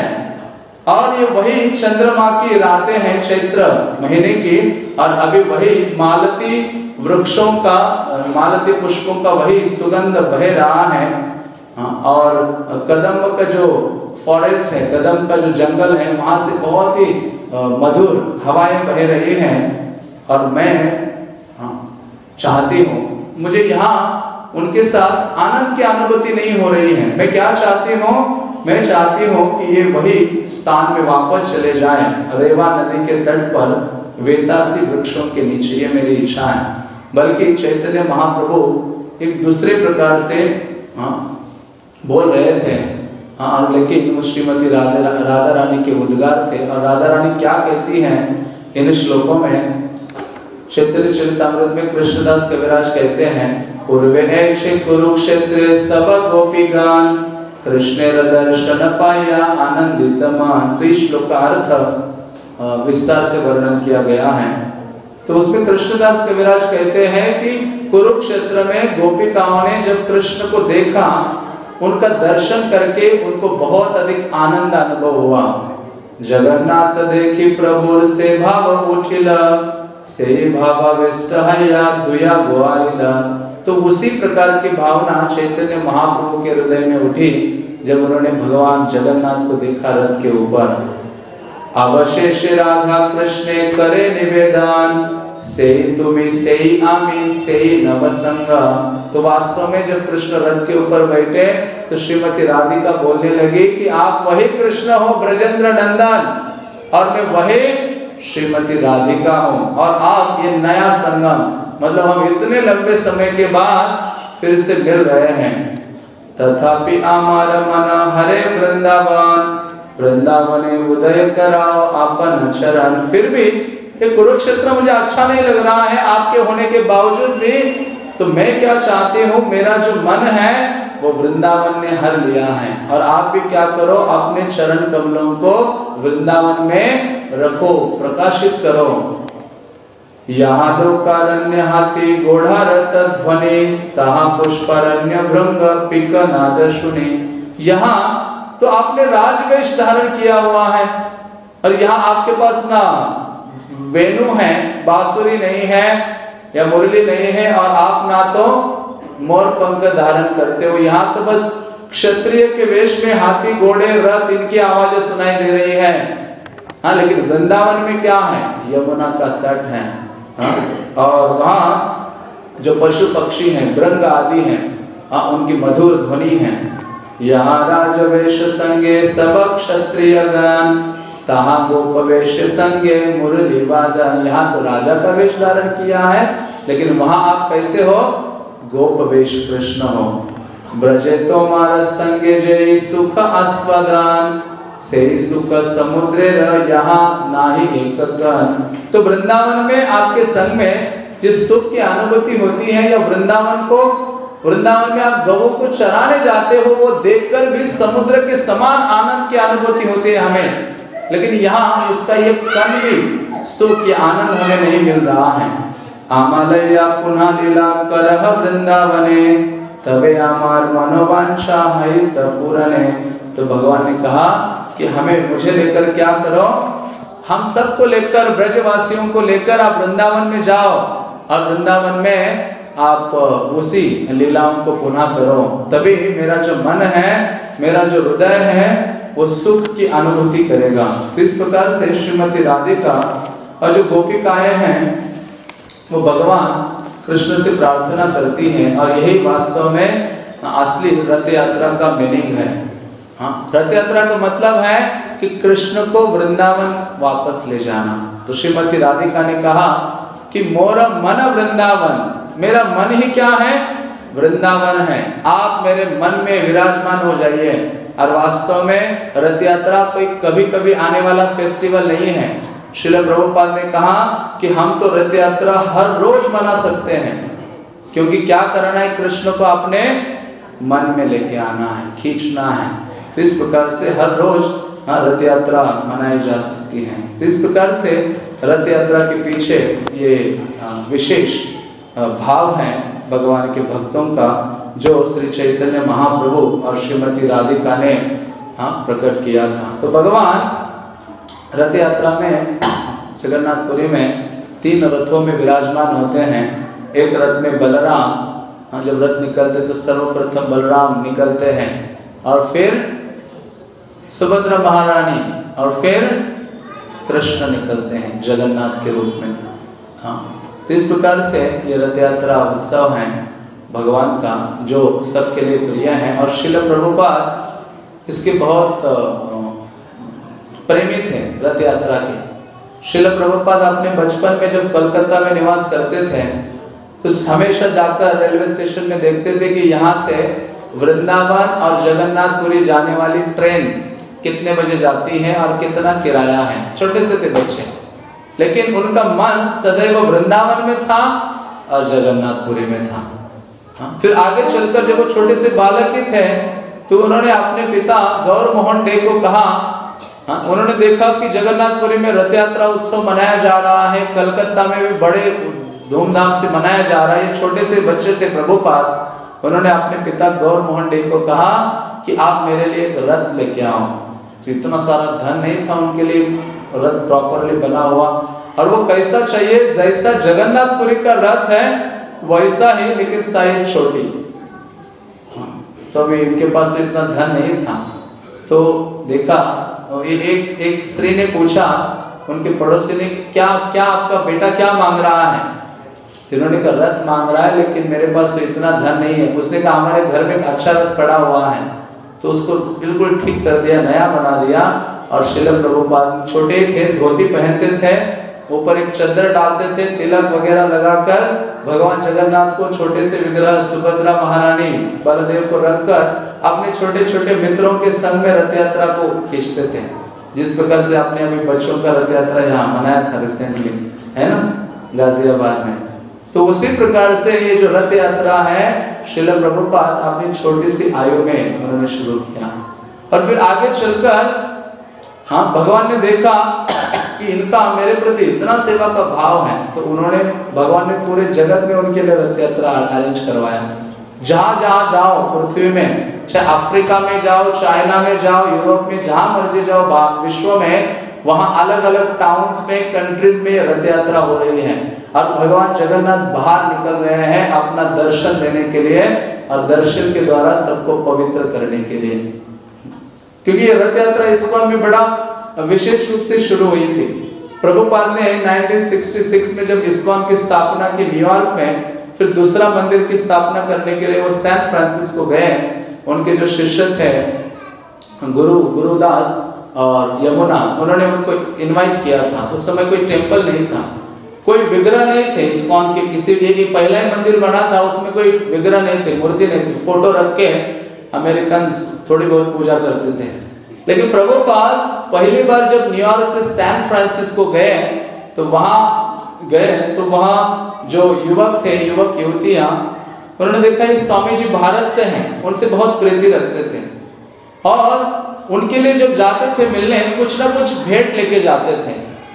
और ये वही चंद्रमा की रातें हैं चैत्र महीने की और अभी वही मालती वृक्षों का, मालती पुष्पों का वही सुगंध बह रहा है। हाँ, और कदम का जो फॉरेस्ट है कदम का जो जंगल है वहाँ से बहुत ही मधुर हवाएँ बह रही हैं और मैं हाँ, चाहती हूँ मुझे यहाँ उनके साथ आनंद की अनुभूति नहीं हो रही है। मैं क्या चाहती हूँ? मैं चाहती हूँ कि ये वही स्थान में वापस चले जाएँ। रेवा नदी के तट पर वेतासी वृक्षों के नीचे ये मेरी इच्छा है। बल्कि चैतन्य महाप्रभु एक दूसरे प्रकार से हाँ, बोल रहे थे। हाँ लेकिन श्रीमती राधा राधा रानी के उद्गार थे और राधा रानी क्या कहती हैं? इन श्लोकों में क्षेत्र चरितमृत में कृष्णदास कविराज कहते हैं, पूर्वे है कुरुक्षेत्र, सब गोपी गान। कृष्ण दर्शन पाया, आनंदित मान। तो इस श्लोक का अर्थ विस्तार से वर्णन किया गया है। तो उसमें कृष्णदास कविराज कहते हैं कि कुरुक्षेत्र में गोपिकाओं ने जब कृष्ण को देखा उनका दर्शन करके उनको बहुत अधिक आनंद अनुभव हुआ। जगन्नाथ देखी प्रभु से भाव उठिला। से भावाविष्ट गोआलिला तो उसी प्रकार की भावना चैतन्य महाप्रभु के हृदय में उठी, जब उन्होंने भगवान जगन्नाथ को देखा रथ के ऊपर। अवशेष राधा कृष्ण करे निवेदन। से तुम्हें से आमीन, से नवसंग तो वास्तव में जब कृष्ण रथ के ऊपर बैठे तो श्रीमती राधिका बोलने लगी कि आप वही कृष्ण हो, ब्रजेंद्र नंदन। और मैं वही श्रीमती राधिका हूँ, और आप ये नया संगम। मतलब हम इतने लंबे समय के बाद फिर से मिल रहे हैं। तथापि आमार मन हरे वृंदावन वृंदावन उदय कराओ अपन चरण फिर भी ये कुरुक्षेत्र मुझे अच्छा नहीं लग रहा है आपके होने के बावजूद भी। तो मैं क्या चाहती हूँ, मेरा जो मन है, वो वृंदावन ने हर लिया है। और आप भी क्या करो, अपने चरण कमलों को वृंदावन में रखो, प्रकाशित करो। यहाँ लोकारण्य हाथी गोढ़ा रत ध्वनि, तहा पुष्पारण्य भृंग पिक नाद यहाँ तो आपने राजवेश धारण किया हुआ है, और यहाँ आपके पास ना वेणु है, बांसुरी नहीं है या मुरली नहीं है और आप ना तो मोर पंख धारण करते हो। यहाँ तो बस क्षत्रिय के वेश में हाथी, घोड़े, रथ इनकी आवाज़ें सुनाई दे रही है। हाँ लेकिन वृंदावन में क्या है? यमुना का तट है। हाँ? और वहाँ जो पशु पक्षी हैं ब्रंग आदि हैं हाँ उनकी मधुर ध्वनि है। यहाँ राजवेश संगे सब क्षत्रिय तहा गोपवेश संगे मुरली वादन यहाँ तो राजा का वेश धारण किया है, लेकिन वहाँ आप कैसे हो? गोपवेश कृष्ण हो। ब्रजे तो मार संगे जय सुख अस्वदान से सुख समुद्र यहाँ नाही एक तो वृंदावन में आपके संग में जिस सुख की अनुभूति होती है या वृंदावन को, वृंदावन में आप गवों को चराने जाते हो, वो देखकर भी समुद्र के समान आनंद की अनुभूति होती है हमें। लेकिन यहाँ उसका ये कण भी सुख, या आनंद हमें नहीं मिल रहा है। आमालया पुनः लीला करह वृंदावने तबे आमार मनोवांछा हित पूरने। तो भगवान ने कहा कि हमें मुझे लेकर क्या करो? हम सबको लेकर, ब्रजवासियों को लेकर आप वृंदावन में जाओ। और वृंदावन में आप उसी लीलाओं को पुनः करो। तभी मेरा जो मन है, मेरा जो हृदय है वो सुख की अनुभूति करेगा। इस प्रकार से श्रीमती राधिका और जो गोपिकाएँ हैं, वो भगवान कृष्ण से प्रार्थना करती हैं और यही वास्तव में असली रथ यात्रा का मीनिंग है। हाँ रथ यात्रा का मतलब है कि कृष्ण को वृंदावन वापस ले जाना। तो श्रीमती राधिका ने कहा कि मोर मन वृंदावन, मेरा मन ही क्या है? वृंदावन है। आप मेरे मन में विराजमान हो जाइए। और वास्तव में रथ यात्रा कोई कभी कभी आने वाला फेस्टिवल नहीं है। शिल प्रभुपाल ने कहा कि हम तो रथ यात्रा हर रोज मना सकते हैं, क्योंकि क्या करना है? कृष्ण को अपने मन में लेके आना है, खींचना है। तो इस प्रकार से हर रोज हाँ रथ यात्रा मनाई जा सकती है। तो इस प्रकार से रथ यात्रा के पीछे ये विशेष भाव है भगवान के भक्तों का। जो श्री चैतन्य महाप्रभु और श्रीमती राधिका ने हाँ प्रकट किया था। तो भगवान रथ यात्रा में, जगन्नाथपुरी में तीन रथों में विराजमान होते हैं। एक रथ में बलराम हाँ जब रथ निकलते तो सर्वप्रथम बलराम निकलते हैं। और फिर सुभद्रा महारानी और फिर कृष्ण निकलते हैं जगन्नाथ के रूप में। हाँ तो इस प्रकार से ये रथ यात्रा उत्सव है। भगवान का, जो सबके लिए प्रिय है। और शिल प्रभुपाद इसके बहुत प्रेमी थे रथ यात्रा के। शिल प्रभुपाद अपने बचपन में जब कलकत्ता में निवास करते थे तो हमेशा जाकर रेलवे स्टेशन में देखते थे कि यहाँ से वृंदावन और जगन्नाथपुरी जाने वाली ट्रेन कितने बजे जाती है और कितना किराया है। छोटे से थे बच्चे। लेकिन उनका मन सदैव वृंदावन में था और जगन्नाथपुरी में था? फिर आगे चलकर जब वो छोटे से बालक ही थे तो उन्होंने अपने पिता गौर मोहन डे को कहा हाँ? उन्होंने देखा कि जगन्नाथपुरी में रथ यात्रा उत्सव मनाया जा रहा है, कलकत्ता में भी बड़े धूमधाम से मनाया जा रहा है। छोटे से बच्चे थे प्रभुपाद। उन्होंने अपने पिता गौर मोहन डे को कहा कि आप मेरे लिए एक रथ लेके आओ। तो इतना सारा धन नहीं था उनके लिए, रथ प्रॉपरली बना हुआ। और वो कैसा चाहिए, जैसा जगन्नाथपुरी का रथ है वैसा ही, लेकिन साइज़ छोटी। तो अभी इनके पास तो इतना धन नहीं था। तो देखा ये एक एक स्त्री ने पूछा, उनके पड़ोसी ने क्या क्या आपका बेटा क्या मांग रहा है? जिन्होंने कहा, रथ मांग रहा है, लेकिन मेरे पास तो इतना धन नहीं है। उसने कहा, हमारे घर में अच्छा रथ पड़ा हुआ है। तो उसको बिल्कुल ठीक कर दिया, नया बना दिया, और शिलम प्रभुपाद छोटे थे, धोती पहनते थे ऊपर एक चद्दर डालते थे, तिलक वगैरह लगाकर भगवान जगन्नाथ को छोटे से विग्रह, सुभद्रा महारानी बलदेव को रखकर अपने छोटे छोटे मित्रों के संग में रथ यात्रा को खींचते थे। जिस प्रकार से आपने अभी बच्चों का रथ यात्रा यहाँ मनाया था रिसेंटली है ना? गाजियाबाद में। तो उसी प्रकार से ये जो रथ यात्रा है, शिल प्रभुपाद अपनी छोटी सी आयु में उन्होंने शुरू किया। और फिर आगे चलकर हाँ भगवान ने देखा कि इनका मेरे प्रति इतना सेवा का भाव है तो उन्होंने भगवान ने पूरे जगत में उनके लिए रथ यात्रा अरेंज करवाया। जहाँ जहाँ जाओ, पृथ्वी में, चाहे अफ्रीका में जाओ, चाइना में जाओ, यूरोप में जहाँ मर्ज़ी जाओ विश्व में, वहाँ अलग अलग टाउन्स में कंट्रीज़ में रथ यात्रा हो रही है। और भगवान जगन्नाथ बाहर निकल रहे हैं अपना दर्शन देने के लिए और दर्शन के द्वारा सबको पवित्र करने के लिए। क्योंकि रथ यात्रा इसको में बड़ा विशेष रूप से शुरू हुई थी। प्रभुपाद ने 1966 में जब इस्कॉन की स्थापना की, न्यूयॉर्क में फिर दूसरा मंदिर की स्थापना करने के लिए वो सैन फ्रांसिस्को गए। उनके जो शिष्य थे, गुरु, गुरुदास और यमुना, उन्होंने उनको इनवाइट किया था। उस समय कोई टेंपल नहीं था। कोई विग्रह नहीं थे इस्कॉन के। किसी भी पहला ही मंदिर बना था, उसमें कोई विग्रह नहीं थे, मूर्ति नहीं थी। फ़ोटो रख के अमेरिकन थोड़ी बहुत पूजा करते थे। लेकिन प्रभुपाल पहली बार जब न्यूयॉर्क से सैन फ्रांसिस्को गए तो वहाँ गए तो वहाँ जो युवक थे, युवक युवतियाँ, उन्होंने देखा कि स्वामी जी भारत से हैं, उनसे बहुत प्रीति रखते थे। और उनके लिए जब जाते थे मिलने, कुछ ना कुछ भेंट लेके जाते थे।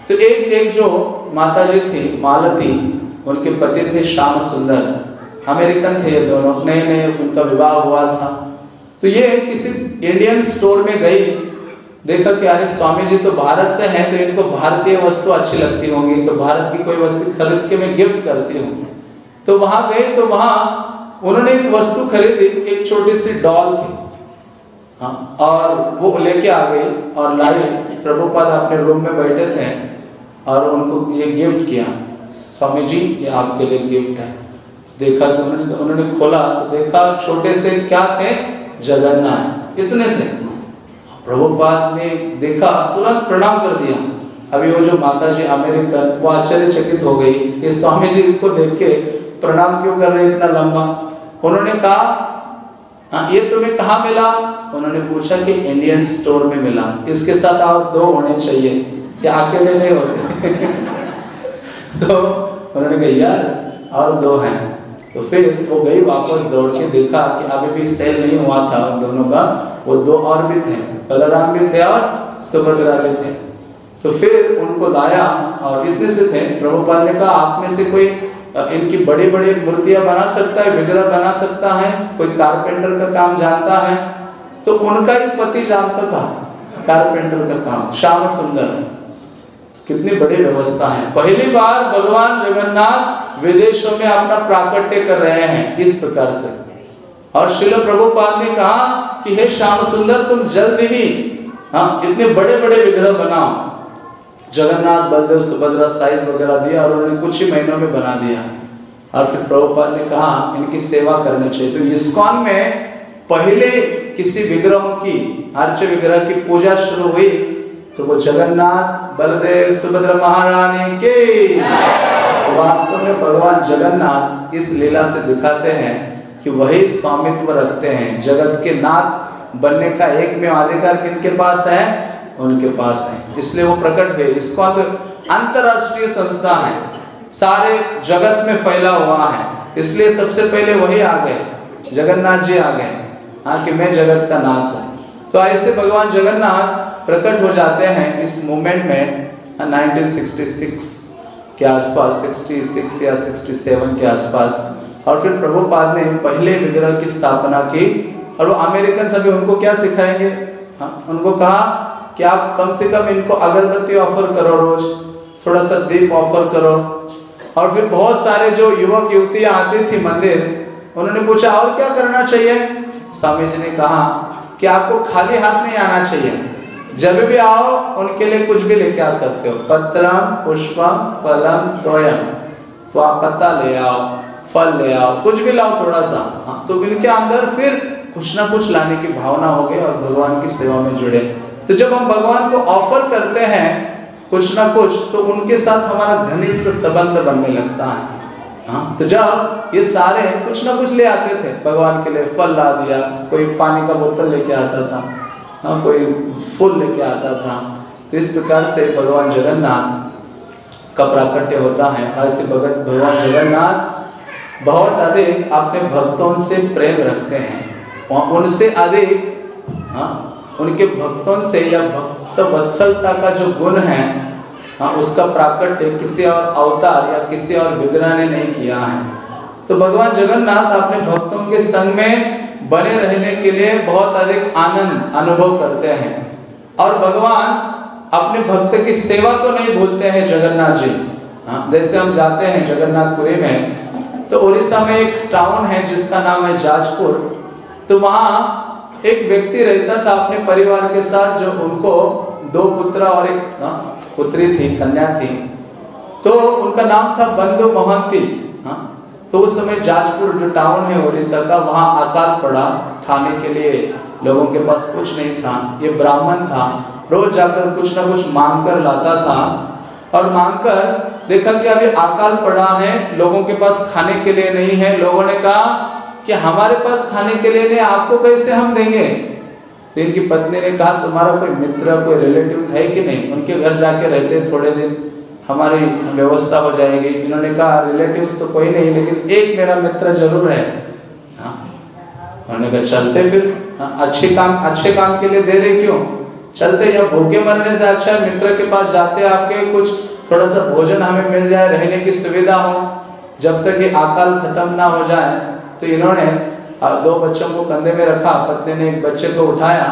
तो एक एक जो माता जी थी, मालती, उनके पति थे श्याम सुंदर। अमेरिकन थे ये दोनों। नए नए उनका विवाह हुआ था। तो ये किसी इंडियन स्टोर में गई देखा कि अरे स्वामी जी तो भारत से हैं तो इनको भारतीय वस्तु अच्छी लगती होंगी तो भारत की कोई वस्तु खरीद के मैं गिफ्ट करती हूँ। तो वहाँ गए तो वहाँ उन्होंने एक वस्तु खरीदी, एक छोटी सी डॉल थी। हाँ और वो लेके आ गई और लाई प्रभुपाद अपने रूम में बैठे थे और उनको ये गिफ्ट किया। स्वामी जी ये आपके लिए गिफ्ट है। देखा कि उन्होंने उन्होंने खोला तो देखा छोटे से क्या थे? जगन्नाथ। इतने से। प्रभुपाद ने देखा, तुरंत प्रणाम कर दिया। अभी वो जो माता जी अमेरिकन वो आश्चर्यचकित हो गई कि स्वामी जी इसको देख के प्रणाम क्यों कर रहे इतना लंबा? उन्होंने कहा हाँ ये तुम्हें कहा मिला? उन्होंने पूछा कि, इंडियन स्टोर में मिला। इसके साथ और दो होने चाहिए। ये अकेले नहीं होते। तो उन्होंने कहा, यस, और दो हैं। तो फिर वो गई वापस दौड़ के देखा कि अभी भी सेल नहीं हुआ था उन दोनों का। वो दो और भी थे, बलराम भी थे और सुभद्रा भी थे। तो फिर उनको लाया और इतने से थे। प्रभुपाल ने कहा, आप में से कोई इनकी बड़ी बड़ी मूर्तियाँ बना सकता है, विग्रह बना सकता है, कोई कारपेंटर का काम जानता है? तो उनका एक पति जानता था कारपेंटर का काम, श्याम सुंदर। कितनी बड़ी व्यवस्था है। पहली बार भगवान जगन्नाथ विदेशों में अपना प्राकट्य कर रहे हैं इस प्रकार से। और शिल प्रभुपाद ने कहा कि, हे श्याम सुंदर, तुम जल्द ही हाँ इतने बड़े बड़े विग्रह बनाओ। जगन्नाथ बलदेव सुभद्रा साइज़ वगैरह दिया और उन्होंने कुछ ही महीनों में बना दिया। और फिर प्रभुपाद ने कहा, इनकी सेवा करनी चाहिए। तो इस्कॉन में पहले किसी विग्रहों की, अर्च विग्रह की पूजा शुरू हुई। तो वो जगन्नाथ, बलदेव, सुभद्र महारानी के। तो वास्तव में भगवान जगन्नाथ इस लीला से दिखाते हैं कि वही स्वामित्व रखते हैं। जगत के नाथ बनने का एक में अधिकार किनके पास है? उनके पास है। इसलिए वो प्रकट हुए। इसको तो अंतरराष्ट्रीय संस्था है। सारे जगत में फैला हुआ है। इसलिए सबसे पहले वही आ गए। जगन्नाथ जी आ गए। हाँ कि मैं जगत का नाथ हूँ। तो ऐसे भगवान जगन्नाथ प्रकट हो जाते हैं इस मूवमेंट में 1966 के आसपास 66 या 67 के आसपास। और फिर प्रभुपाद ने पहले विग्रह की स्थापना की और वो अमेरिकन सभी उनको क्या सिखाएँगे? हाँ उनको कहा कि आप कम से कम इनको अगरबत्ती ऑफ़र करो रोज, थोड़ा सा दीप ऑफ़र करो। और फिर बहुत सारे जो युवक युवतियाँ आती थी मंदिर, उन्होंने पूछा, और क्या करना चाहिए? स्वामी जी ने कहा कि आपको खाली हाथ नहीं आना चाहिए। जब भी आओ, उनके लिए कुछ भी लेके आ सकते हो। पत्रम, पुष्पम, फलम तोयम तो आप पत्ता ले आओ, फल ले आओ। कुछ भी लाओ थोड़ा सा हाँ तो इनके अंदर फिर कुछ ना कुछ लाने की भावना हो गई और भगवान की सेवा में जुड़े। तो जब हम भगवान को ऑफ़र करते हैं, कुछ ना कुछ तो उनके साथ हमारा घनिष्ठ संबंध बनने लगता है। हाँ तो जब ये सारे कुछ ना कुछ ले आते थे, भगवान के लिए फल ला दिया, कोई पानी का बोतल लेके आता था हाँ कोई फूल लेके आता था। तो इस प्रकार से भगवान जगन्नाथ का प्राकट्य होता है। ऐसे भगत, भगवान जगन्नाथ बहुत अधिक अपने भक्तों से प्रेम रखते हैं। उनसे अधिक हाँ उनके भक्तों से या भक्त वत्सलता का जो गुण है हाँ उसका प्राकट्य किसी और अवतार या किसी और विग्रह ने नहीं किया है। तो भगवान जगन्नाथ अपने भक्तों के संग में बने रहने के लिए बहुत अधिक आनंद अनुभव करते हैं। और भगवान अपने भक्त की सेवा को नहीं भूलते हैं जगन्नाथ जी। हाँ जैसे हम जाते हैं जगन्नाथपुरी में तो उड़ीसा में एक टाउन है जिसका नाम है जाजपुर। तो वहाँ एक व्यक्ति रहता था अपने परिवार के साथ जो उनको दो पुत्र और एक हाँ, पुत्री थी कन्या थी। तो उनका नाम था बंधु मोहंती। हाँ तो उस समय जाजपुर जो टाउन है उड़ीसा का, वहाँ अकाल पड़ा खाने के लिए लोगों के पास कुछ नहीं था। ये ब्राह्मण था। रोज जाकर कुछ ना कुछ मांग कर लाता था और मांग कर देखा कि अभी अकाल पड़ा है, लोगों के पास खाने के लिए नहीं है। लोगों ने कहा कि हमारे पास खाने के लिए नहीं, आपको कैसे हम देंगे? तो इनकी पत्नी ने कहा, तुम्हारा कोई मित्र, कोई रिलेटिव है कि नहीं? उनके घर जाके रहते थोड़े दिन। हमारी व्यवस्था हो जाएगी। इन्होंने कहा रिलेटिव्स तो कोई नहीं लेकिन एक मेरा मित्र ज़रूर है। हाँ। उन्होंने कहा चलते फिर। हाँ, अच्छे काम अच्छे काम के लिए दे रहे क्यों? चलते या भूखे मरने से अच्छा मित्र के पास जाते आपके कुछ थोड़ा सा भोजन हमें मिल जाए रहने की सुविधा हो जब तक ये अकाल खत्म ना हो जाए। तो इन्होंने दो बच्चों को कंधे में रखा पत्नी ने एक बच्चे को उठाया।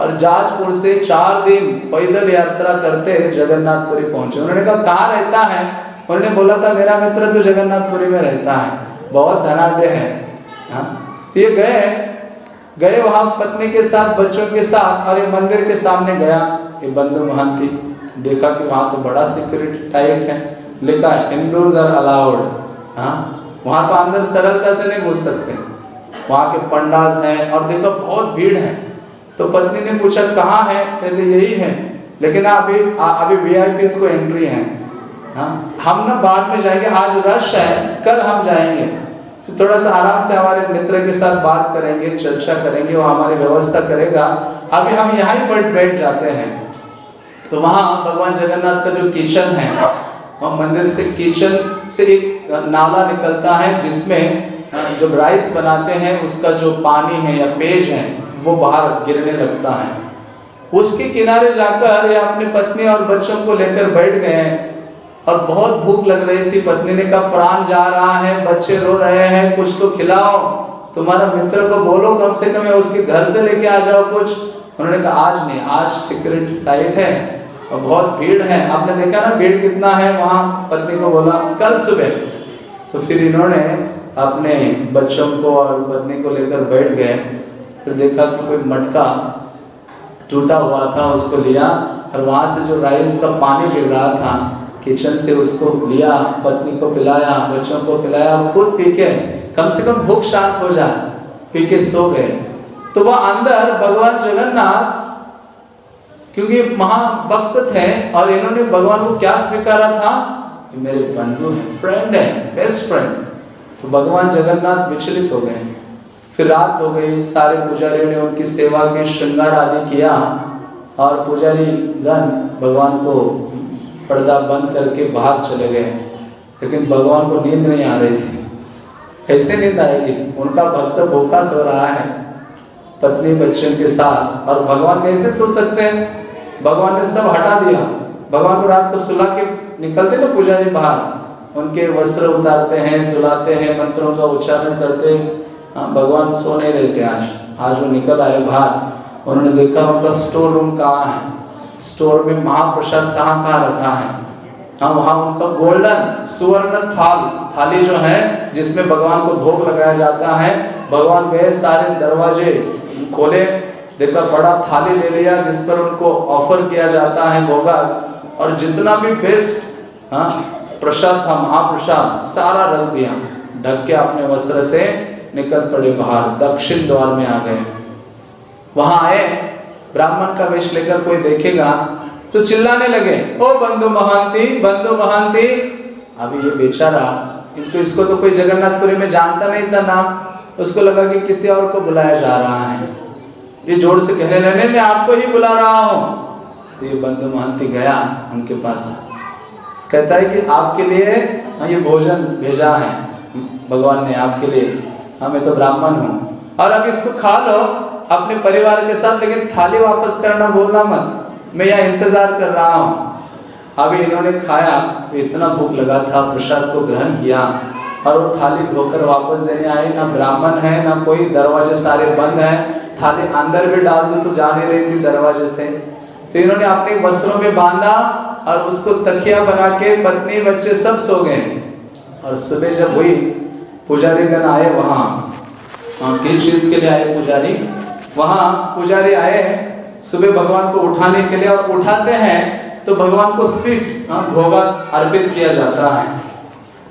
और जाजपुर से चार दिन पैदल यात्रा करते जगन्नाथपुरी पहुँचे। उन्होंने कहा, कहाँ रहता है? उन्होंने बोला था मेरा मित्र तो जगन्नाथपुरी में रहता है। बहुत धनाढ़ है। हाँ। तो ये गए गए वहाँ पत्नी के साथ, बच्चों के साथ, और ये मंदिर के सामने गया। ये बंधु महंती देखा कि वहाँ तो बड़ा सिक्योरिटी टाइट है। लिखा है हिंदूज आर अलाउड हाँ। वहाँ तो अंदर सरलता से नहीं घुस सकते। वहाँ के पंडाल हैं, और देखो, बहुत भीड़ है। तो पत्नी ने पूछा, कहाँ है? कहते, यही है। लेकिन अभी अभी वी को एंट्री है। हाँ? हम ना बाद में जाएँगे, आज रश है, कल हम जाएँगे। तो थोड़ा सा आराम से हमारे मित्र के साथ बात करेंगे, चर्चा करेंगे, वो हमारी व्यवस्था करेगा। अभी हम यहाँ ही बैठ जाते हैं। तो वहाँ भगवान जगन्नाथ का जो किचन है, वहाँ मंदिर से किचन से एक नाला निकलता है, जिसमें जब राइस बनाते हैं, उसका जो पानी है या पेज है वो बाहर गिरने लगता है। उसके किनारे जाकर या अपनी पत्नी और बच्चों को लेकर बैठ गए। हैं और बहुत भूख लग रही थी। पत्नी ने कहा, प्राण जा रहा है, बच्चे रो रहे हैं, कुछ तो खिलाओ। तुम्हारा मित्र को बोलो, कम से कम उसके घर से लेके आ जाओ कुछ। उन्होंने कहा, आज नहीं, आज सिक्योरिटी टाइट है और बहुत भीड़ है। आपने देखा ना, भीड़ कितना है वहाँ? पत्नी को बोला, कल सुबह। तो फिर इन्होंने अपने बच्चों को और पत्नी को लेकर बैठ गए। फिर देखा कि कोई मटका टूटा हुआ था, उसको लिया और वहाँ से जो राइस का पानी गिर रहा था किचन से उसको लिया, पत्नी को पिलाया, बच्चों को पिलाया, खुद पी के कम से कम भूख शांत हो जाए पी के सो गए। तो वह अंदर भगवान जगन्नाथ, क्योंकि महाभक्त थे और इन्होंने भगवान को क्या स्वीकारा था? मेरे बंधु हैं फ्रेंड है बेस्ट फ्रेंड तो भगवान जगन्नाथ विचलित हो गए। फिर रात हो गई, सारे पुजारियों ने उनकी सेवा के, श्रृंगार आदि किया और पुजारी गण भगवान को पर्दा बंद करके बाहर चले गए। लेकिन भगवान को नींद नहीं आ रही थी। कैसे नींद आएगी। उनका भक्त भूखा सो रहा है, पत्नी बच्चों के साथ। और भगवान कैसे सो सकते हैं? भगवान ने सब हटा दिया। भगवान को रात को सुला के निकलते ना पुजारी बाहर। उनके वस्त्र उतारते हैं, सुलाते हैं, मंत्रों का उच्चारण करते हाँ। भगवान सो नहीं रहते आज। आज वो निकल आए बाहर। उन्होंने देखा, उनका स्टोर रूम कहाँ है? स्टोर में महाप्रसाद कहाँ कहाँ रखा है? हाँ वहाँ उनका गोल्डन सुवर्ण थाल, थाली जो है, जिसमें भगवान को भोग लगाया जाता है। भगवान गए सारे दरवाजे खोले, देखा बड़ा थाली ले लिया, जिस पर उनको ऑफ़र किया जाता है भोगा। और जितना भी बेस्ट हाँ प्रसाद था, महाप्रसाद, सारा रख दिया। ढक के अपने वस्त्र से निकल पड़े बाहर, दक्षिण द्वार में आ गए। वहाँ आए, ब्राह्मण का वेश लेकर कोई देखेगा तो चिल्लाने लगे, ओ बंधु महांती बंधु महांती। अभी ये बेचारा, इनको इसको तो कोई जगन्नाथपुरी में जानता नहीं था नाम, उसको लगा कि किसी और को बुलाया जा रहा है। ये ज़ोर से कहने लगे मैं आपको ही बुला रहा हूँ। तो ये बंधु महंती गया उनके पास। कहता है कि आपके लिए ये भोजन भेजा है, भगवान ने आपके लिए। हाँ मैं तो ब्राह्मण हूँ। और अब इसको खा लो, अपने परिवार के साथ, लेकिन थाली वापस करना बोलना मत। मैं यहाँ इंतज़ार कर रहा हूँ। अभी इन्होंने खाया, इतना भूख लगा था, प्रसाद को ग्रहण किया, और वो थाली धोकर वापस देने आए। ना ब्राह्मण है, ना कोई, दरवाजे सारे बंद हैं। थाली अंदर भी डाल दो तो जा नहीं रही थी दरवाजे से। तो इन्होंने अपने वस्त्रों में बांधा, और उसको तकिया बना के पत्नी बच्चे सब सो गए। और सुबह जब हुई पुजारी गण आए वहाँ। हाँ, किस चीज़ के लिए आए पुजारी? वहाँ पुजारी आए सुबह भगवान को उठाने के लिए और उठाते हैं तो भगवान को स्वीट हाँ, भोगा अर्पित किया जाता है।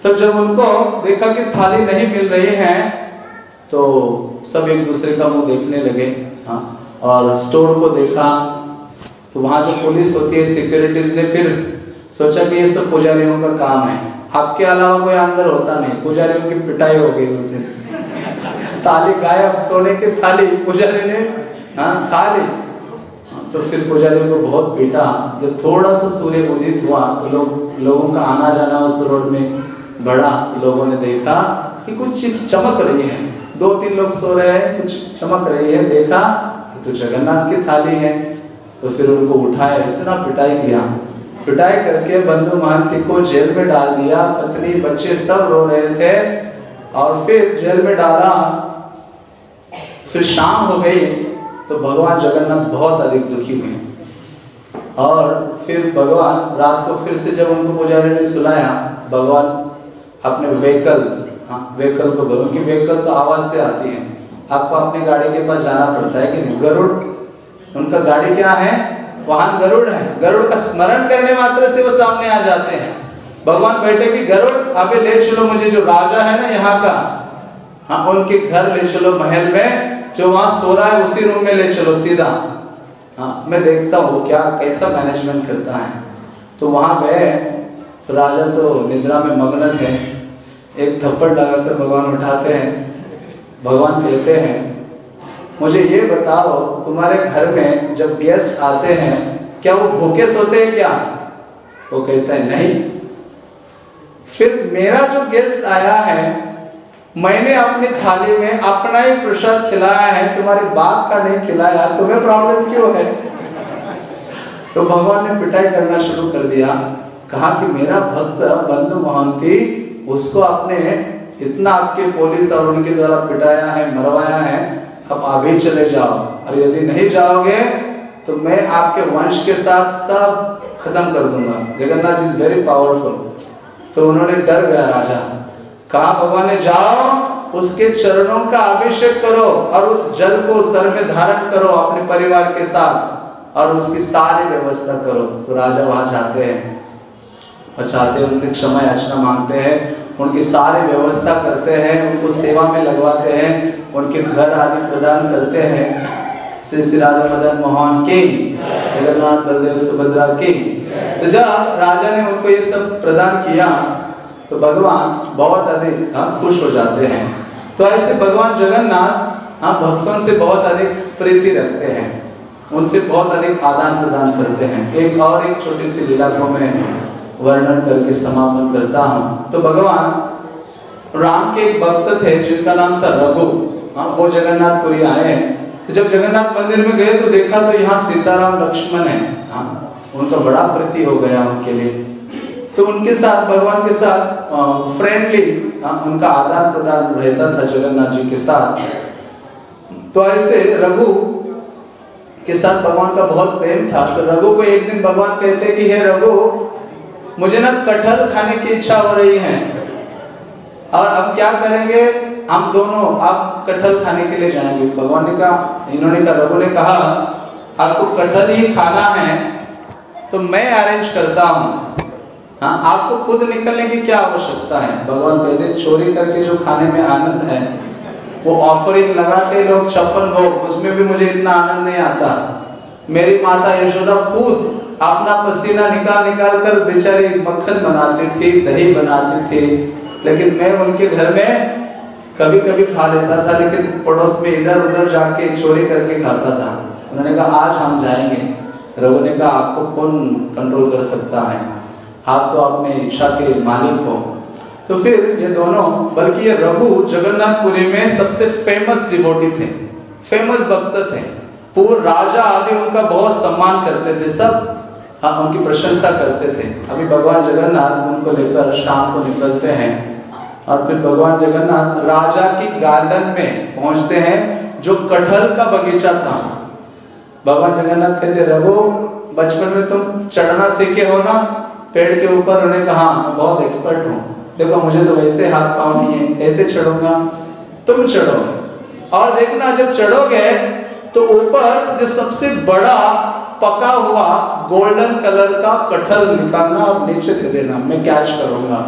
तब जब उनको देखा कि थाली नहीं मिल रही है तो सब एक दूसरे का मुँह देखने लगे हाँ और स्टोर को देखा तो वहाँ जो पुलिस होती है सिक्योरिटीज ने फिर सोचा कि ये सब पुजारियों का काम है। आपके अलावा कोई अंदर होता नहीं। पुजारियों की पिटाई हो गई उस दिन। थाली गायब, सोने की थाली। पुजारी ने हाँ खा ली। तो फिर पुजारी को बहुत पीटा। जब थोड़ा सा सूर्य उदित हुआ तो लोग, लोगों का आना जाना उस रोड में बढ़ा। लोगों ने देखा कि कुछ चीज़ चमक रही है। दो तीन लोग सो रहे हैं, कुछ चमक रही है। देखा तो जगन्नाथ की थाली है। तो फिर उनको उठाया, इतना पिटाई किया। पिटाई करके बंधु महंती को जेल में डाल दिया, पत्नी, बच्चे सब रो रहे थे और फिर जेल में डाला। फिर शाम हो गई तो भगवान जगन्नाथ बहुत अधिक दुखी हुए। और फिर भगवान रात को फिर से जब उनको पुजारी ने सुलाया, भगवान अपने व्हीकल हाँ व्हीकल को बोलो कि व्हीकल तो आवाज़ से आती है। आपको अपनी गाड़ी के पास जाना पड़ता है कि गरुड़, उनका गाड़ी क्या है? वाहन गरुड़ है। गरुड़ का स्मरण करने मात्र से वो सामने आ जाते हैं। भगवान बैठे कि, गरुड़, अबे ले चलो, मुझे जो राजा है ना यहाँ का हाँ उनके घर ले चलो महल में, जो वहाँ सो रहा है उसी रूम में ले चलो सीधा। हाँ मैं देखता हूँ क्या, कैसा मैनेजमेंट करता है। तो वहाँ गए। राजा तो निद्रा में मग्न थे। एक थप्पड़ लगाकर भगवान उठाते हैं। भगवान कहते हैं मुझे ये बताओ, तुम्हारे घर में जब गेस्ट आते हैं, क्या वो भूखे सोते हैं क्या? वो कहता है, नहीं। फिर मेरा जो गेस्ट आया है, मैंने अपनी थाली में अपना ही प्रसाद खिलाया है, तुम्हारे बाप का नहीं खिलाया, तुम्हें प्रॉब्लम क्यों है? तो भगवान ने पिटाई करना शुरू कर दिया। कहा कि मेरा भक्त बंधु मोहंती, उसको आपने इतना आपके पुलिस और उनके द्वारा पिटाया है, मरवाया है अब अभी चले जाओ। और यदि नहीं जाओगे तो मैं आपके वंश के साथ सब खत्म कर दूँगा। जगन्नाथ जी वेरी पावरफुल तो उन्होंने डर गया राजा। कहा, भगवान ने, जाओ, उसके चरणों का अभिषेक करो और उस जल को सर में धारण करो अपने परिवार के साथ और उसकी सारी व्यवस्था करो। तो राजा वहाँ जाते हैं और चाहते हैं उनसे क्षमा याचना मांगते हैं। उनकी सारी व्यवस्था करते हैं उनको सेवा में लगवाते हैं उनके घर आदि प्रदान करते हैं। श्री श्री राधा मदन मोहन के जगन्नाथ बलदेव सुभद्रा के तो जब राजा ने उनको ये सब प्रदान किया तो भगवान बहुत अधिक हाँ, खुश हो जाते हैं। तो ऐसे भगवान जगन्नाथ हाँ भक्तों से बहुत अधिक प्रीति रखते हैं। उनसे बहुत अधिक आदान प्रदान करते हैं। एक और एक छोटी सी लीला को मैं वर्णन करके समापन करता हूँ। तो भगवान राम के एक भक्त थे जिनका नाम था रघु। हाँ वो जगन्नाथपुरी आए तो जब जगन्नाथ मंदिर में गए तो देखा तो यहाँ सीताराम लक्ष्मण है। हाँ उनका बड़ा प्रीति हो गया उनके लिए। तो उनके साथ भगवान के साथ फ्रेंडली हाँ, उनका आदान प्रदान रहता था जगन्नाथ जी के साथ। तो ऐसे रघु के साथ भगवान का बहुत प्रेम था। तो रघु को एक दिन भगवान कहते कि हे रघु मुझे ना कटहल खाने की इच्छा हो रही है। और अब क्या करेंगे? हम दोनों आप कटहल खाने के लिए जाएँगे। भगवान ने कहा, इन्होंने कहा, रघु ने कहा, आपको कटहल ही खाना है तो मैं अरेंज करता हूँ। हाँ आपको खुद निकलने की क्या आवश्यकता है? भगवान कहते, चोरी करके जो खाने में आनंद है, वो ऑफरिंग लगाते लोग, छप्पन भोग, उसमें भी मुझे इतना आनंद नहीं आता। मेरी माता यशोदा खुद अपना पसीना निकाल निकाल कर बेचारी मक्खन बनाती थी, दही बनाती थी। लेकिन मैं उनके घर में कभी कभी खा लेता था, लेकिन पड़ोस में इधर उधर जाके चोरी करके खाता था। उन्होंने कहा, आज हम जाएँगे। रघु ने कहा, आपको कौन कंट्रोल कर सकता है? आप तो अपने इच्छा के मालिक हो। तो फिर ये दोनों, बल्कि ये रघु जगन्नाथपुरी में सबसे फ़ेमस डिवोटी थे फ़ेमस भक्त थे। पूर्व राजा आदि उनका बहुत सम्मान करते थे, सब हाँ उनकी प्रशंसा करते थे। अभी भगवान जगन्नाथ उनको लेकर शाम को निकलते हैं और फिर भगवान जगन्नाथ राजा की गार्डन में पहुँचते हैं जो कटहल का बगीचा था। भगवान जगन्नाथ कहते रघु बचपन में तुम चढ़ना सीखे हो ना? पेड़ के ऊपर उन्हें कहा हाँ, बहुत एक्सपर्ट हूँ। देखो मुझे तो वैसे हाथ पाँव नहीं है कैसे चढ़ूँगा। तुम चढ़ो। और देखना जब चढ़ोगे तो ऊपर जो सबसे बड़ा पका हुआ गोल्डन कलर का कटहल निकालना और नीचे दे देना। मैं कैच करूँगा।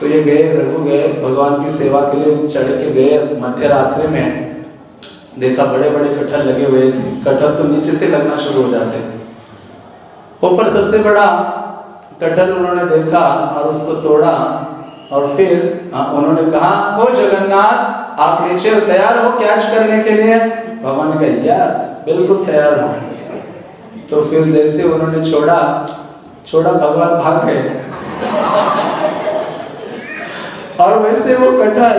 तो ये गए रघु गए भगवान की सेवा के लिए चढ़ के गए मध्य रात्रि में। देखा बड़े बड़े कटहल लगे हुए थे। कटहल तो नीचे से लगना शुरू हो जाते। ऊपर सबसे बड़ा कटहल उन्होंने देखा और उसको तोड़ा और फिर हाँ, उन्होंने कहा ओ जगन्नाथ आप नीचे तैयार हो कैच करने के लिए? भगवान ने कहा यस बिल्कुल तैयार हूँ। तो फिर जैसे उन्होंने छोड़ा छोड़ा भगवान भाग गए। और वैसे वो कटहल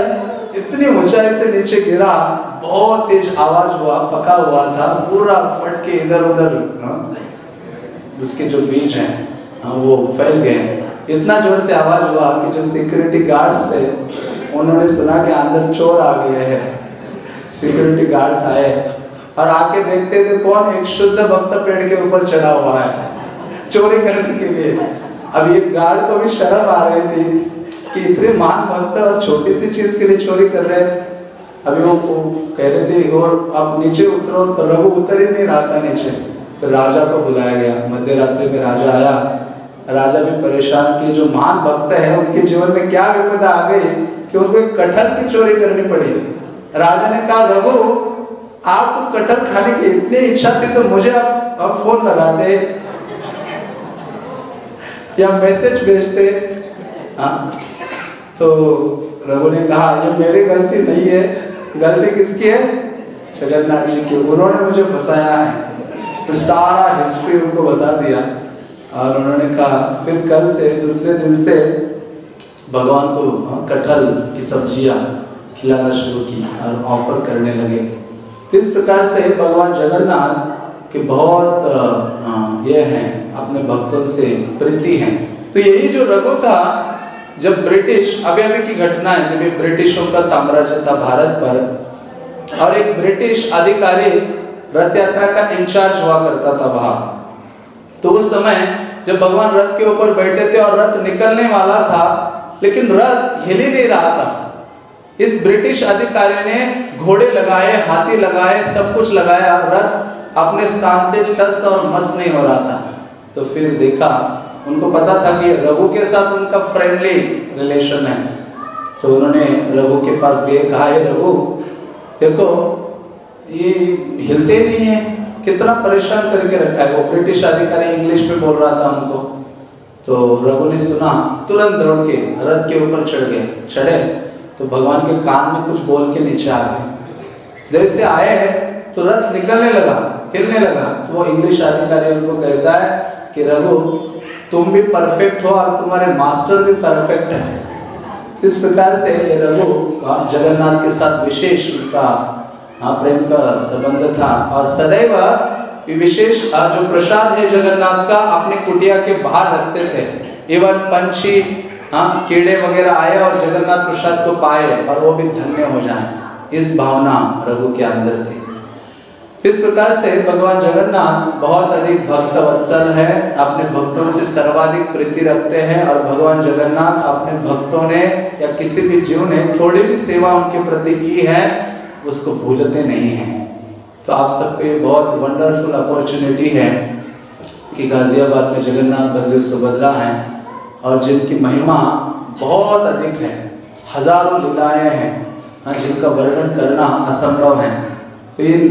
इतनी ऊंचाई से नीचे गिरा बहुत तेज आवाज़ हुआ पका हुआ था पूरा फट के इधर उधर हाँ, उसके जो बीज हैं हाँ, वो फैल गए। इतना ज़ोर से आवाज़ हुआ कि जो सिक्योरिटी गार्ड्स थे उन्होंने सुना कि अंदर चोर आ गए हैं। सिक्योरिटी गार्ड्स आए। और आके देखते थे कौन एक शुद्ध भक्त पेड़ के ऊपर चढ़ा हुआ है। चोरी करने के लिए। अब ये गार्ड को भी शर्म आ रही थी कि इतने महान भक्त और छोटी सी चीज़ के लिए चोरी कर रहे अभी वो, वो कह रहे थे और अब नीचे उतरो तो रघु उतर ही नहीं रहा था नीचे। तो राजा को बुलाया गया। मध्य रात्रि में राजा आया। राजा भी परेशान कि जो महान भक्त है उनके जीवन में क्या विपदा आ गई कि उनको एक कटहल की चोरी करनी पड़ी। राजा ने कहा रघु आपको कटहल खाने की इतनी इच्छा थी तो मुझे आप, आप फ़ोन लगाते। या मैसेज भेजते। हाँ। तो रघु ने कहा ये मेरी गलती नहीं है। गलती किसकी है? जगन्नाथ जी की। उन्होंने मुझे फंसाया है। फिर सारा हिस्ट्री उनको बता दिया। और उन्होंने कहा फिर कल से दूसरे दिन से भगवान को हाँ, कटहल की सब्ज़ियाँ खिलाना शुरू की और ऑफ़र करने लगे। तो इस प्रकार से भगवान जगन्नाथ के बहुत ये हैं, अपने भक्तों से प्रीति है। तो यही जो रघु था, जब ब्रिटिश अभी अभी की घटना है, जब ये ब्रिटिशों का साम्राज्य था भारत पर, और एक ब्रिटिश अधिकारी रथ यात्रा का इंचार्ज हुआ करता था वहाँ। तो उस समय जब भगवान रथ के ऊपर बैठे थे और रथ निकलने वाला था, लेकिन रथ हिल ही नहीं रहा था। इस ब्रिटिश अधिकारी ने घोड़े लगाए, हाथी लगाए, सब कुछ लगाया, रथ अपने स्थान से टस और मस नहीं हो रहा था। तो फिर देखा, उनको पता था कि रघु के साथ उनका फ्रेंडली रिलेशन है। तो उन्होंने रघु के पास गए, कहा, है रघु, देखो, ये हिलते नहीं है। कितना परेशान करके रखा है वो ब्रिटिश अधिकारी, इंग्लिश में बोल रहा था उनको। तो रघु ने सुना, तुरंत दौड़ के रथ के ऊपर चढ़ गए। चढ़े तो भगवान के कान में कुछ बोल के नीचे आ गए। जैसे आए हैं तो रथ निकलने लगा, हिलने लगा। तो वो इंग्लिश अधिकारी उनको कहता है कि, रघु, तुम भी परफेक्ट हो और तुम्हारे मास्टर भी परफेक्ट है। इस प्रकार से ये रघु जगन्नाथ के साथ विशेष उनका हाँ प्रेम का संबंध था। और सदैव विशेष जो प्रसाद है जगन्नाथ का, अपने कुटिया के बाहर रखते थे। इवन पंछी हाँ कीड़े वगैरह आए और जगन्नाथ प्रसाद को पाए और वो भी धन्य हो जाए। इस भावना रघु के अंदर थी। इस प्रकार से भगवान जगन्नाथ बहुत अधिक भक्त वत्सल है, अपने भक्तों से सर्वाधिक प्रीति रखते हैं और भगवान जगन्नाथ अपने भक्तों ने या किसी भी जीव ने थोड़ी भी सेवा उनके प्रति की है, उसको भूलते नहीं हैं। तो आप सबको ये बहुत वंडरफुल अपॉर्चुनिटी है कि गाजियाबाद में जगन्नाथ बलदेव सुभद्रा हैं। और जिनकी महिमा बहुत अधिक है हज़ारों लीलाएँ हैं हाँ, जिनका वर्णन करना असंभव है। तो इन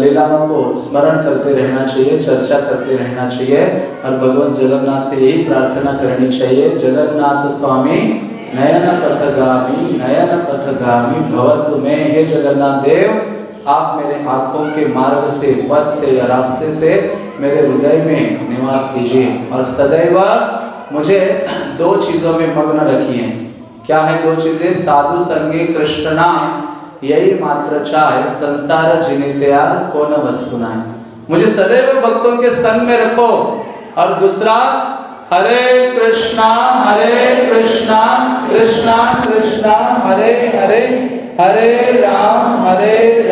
लीलाओं को स्मरण करते रहना चाहिए चर्चा करते रहना चाहिए और भगवान जगन्नाथ से यही प्रार्थना करनी चाहिए जगन्नाथ स्वामी नयन पथगामी नयन पथगामी भवत में हे जगन्नाथ देव आप मेरे आँखों के मार्ग से पथ से या रास्ते से मेरे हृदय में निवास कीजिए और सदैव मुझे दो चीज़ों में मग्न रखिए क्या है दो चीज़ें? साधु संगे कृष्णा यही मात्र चाहे, संसार जिने तैयार कौन वस्तु ना मुझे सदैव भक्तों के संग में रखो। और दूसरा, हरे कृष्णा हरे कृष्णा कृष्णा कृष्णा, हरे हरे हरे राम हरे राम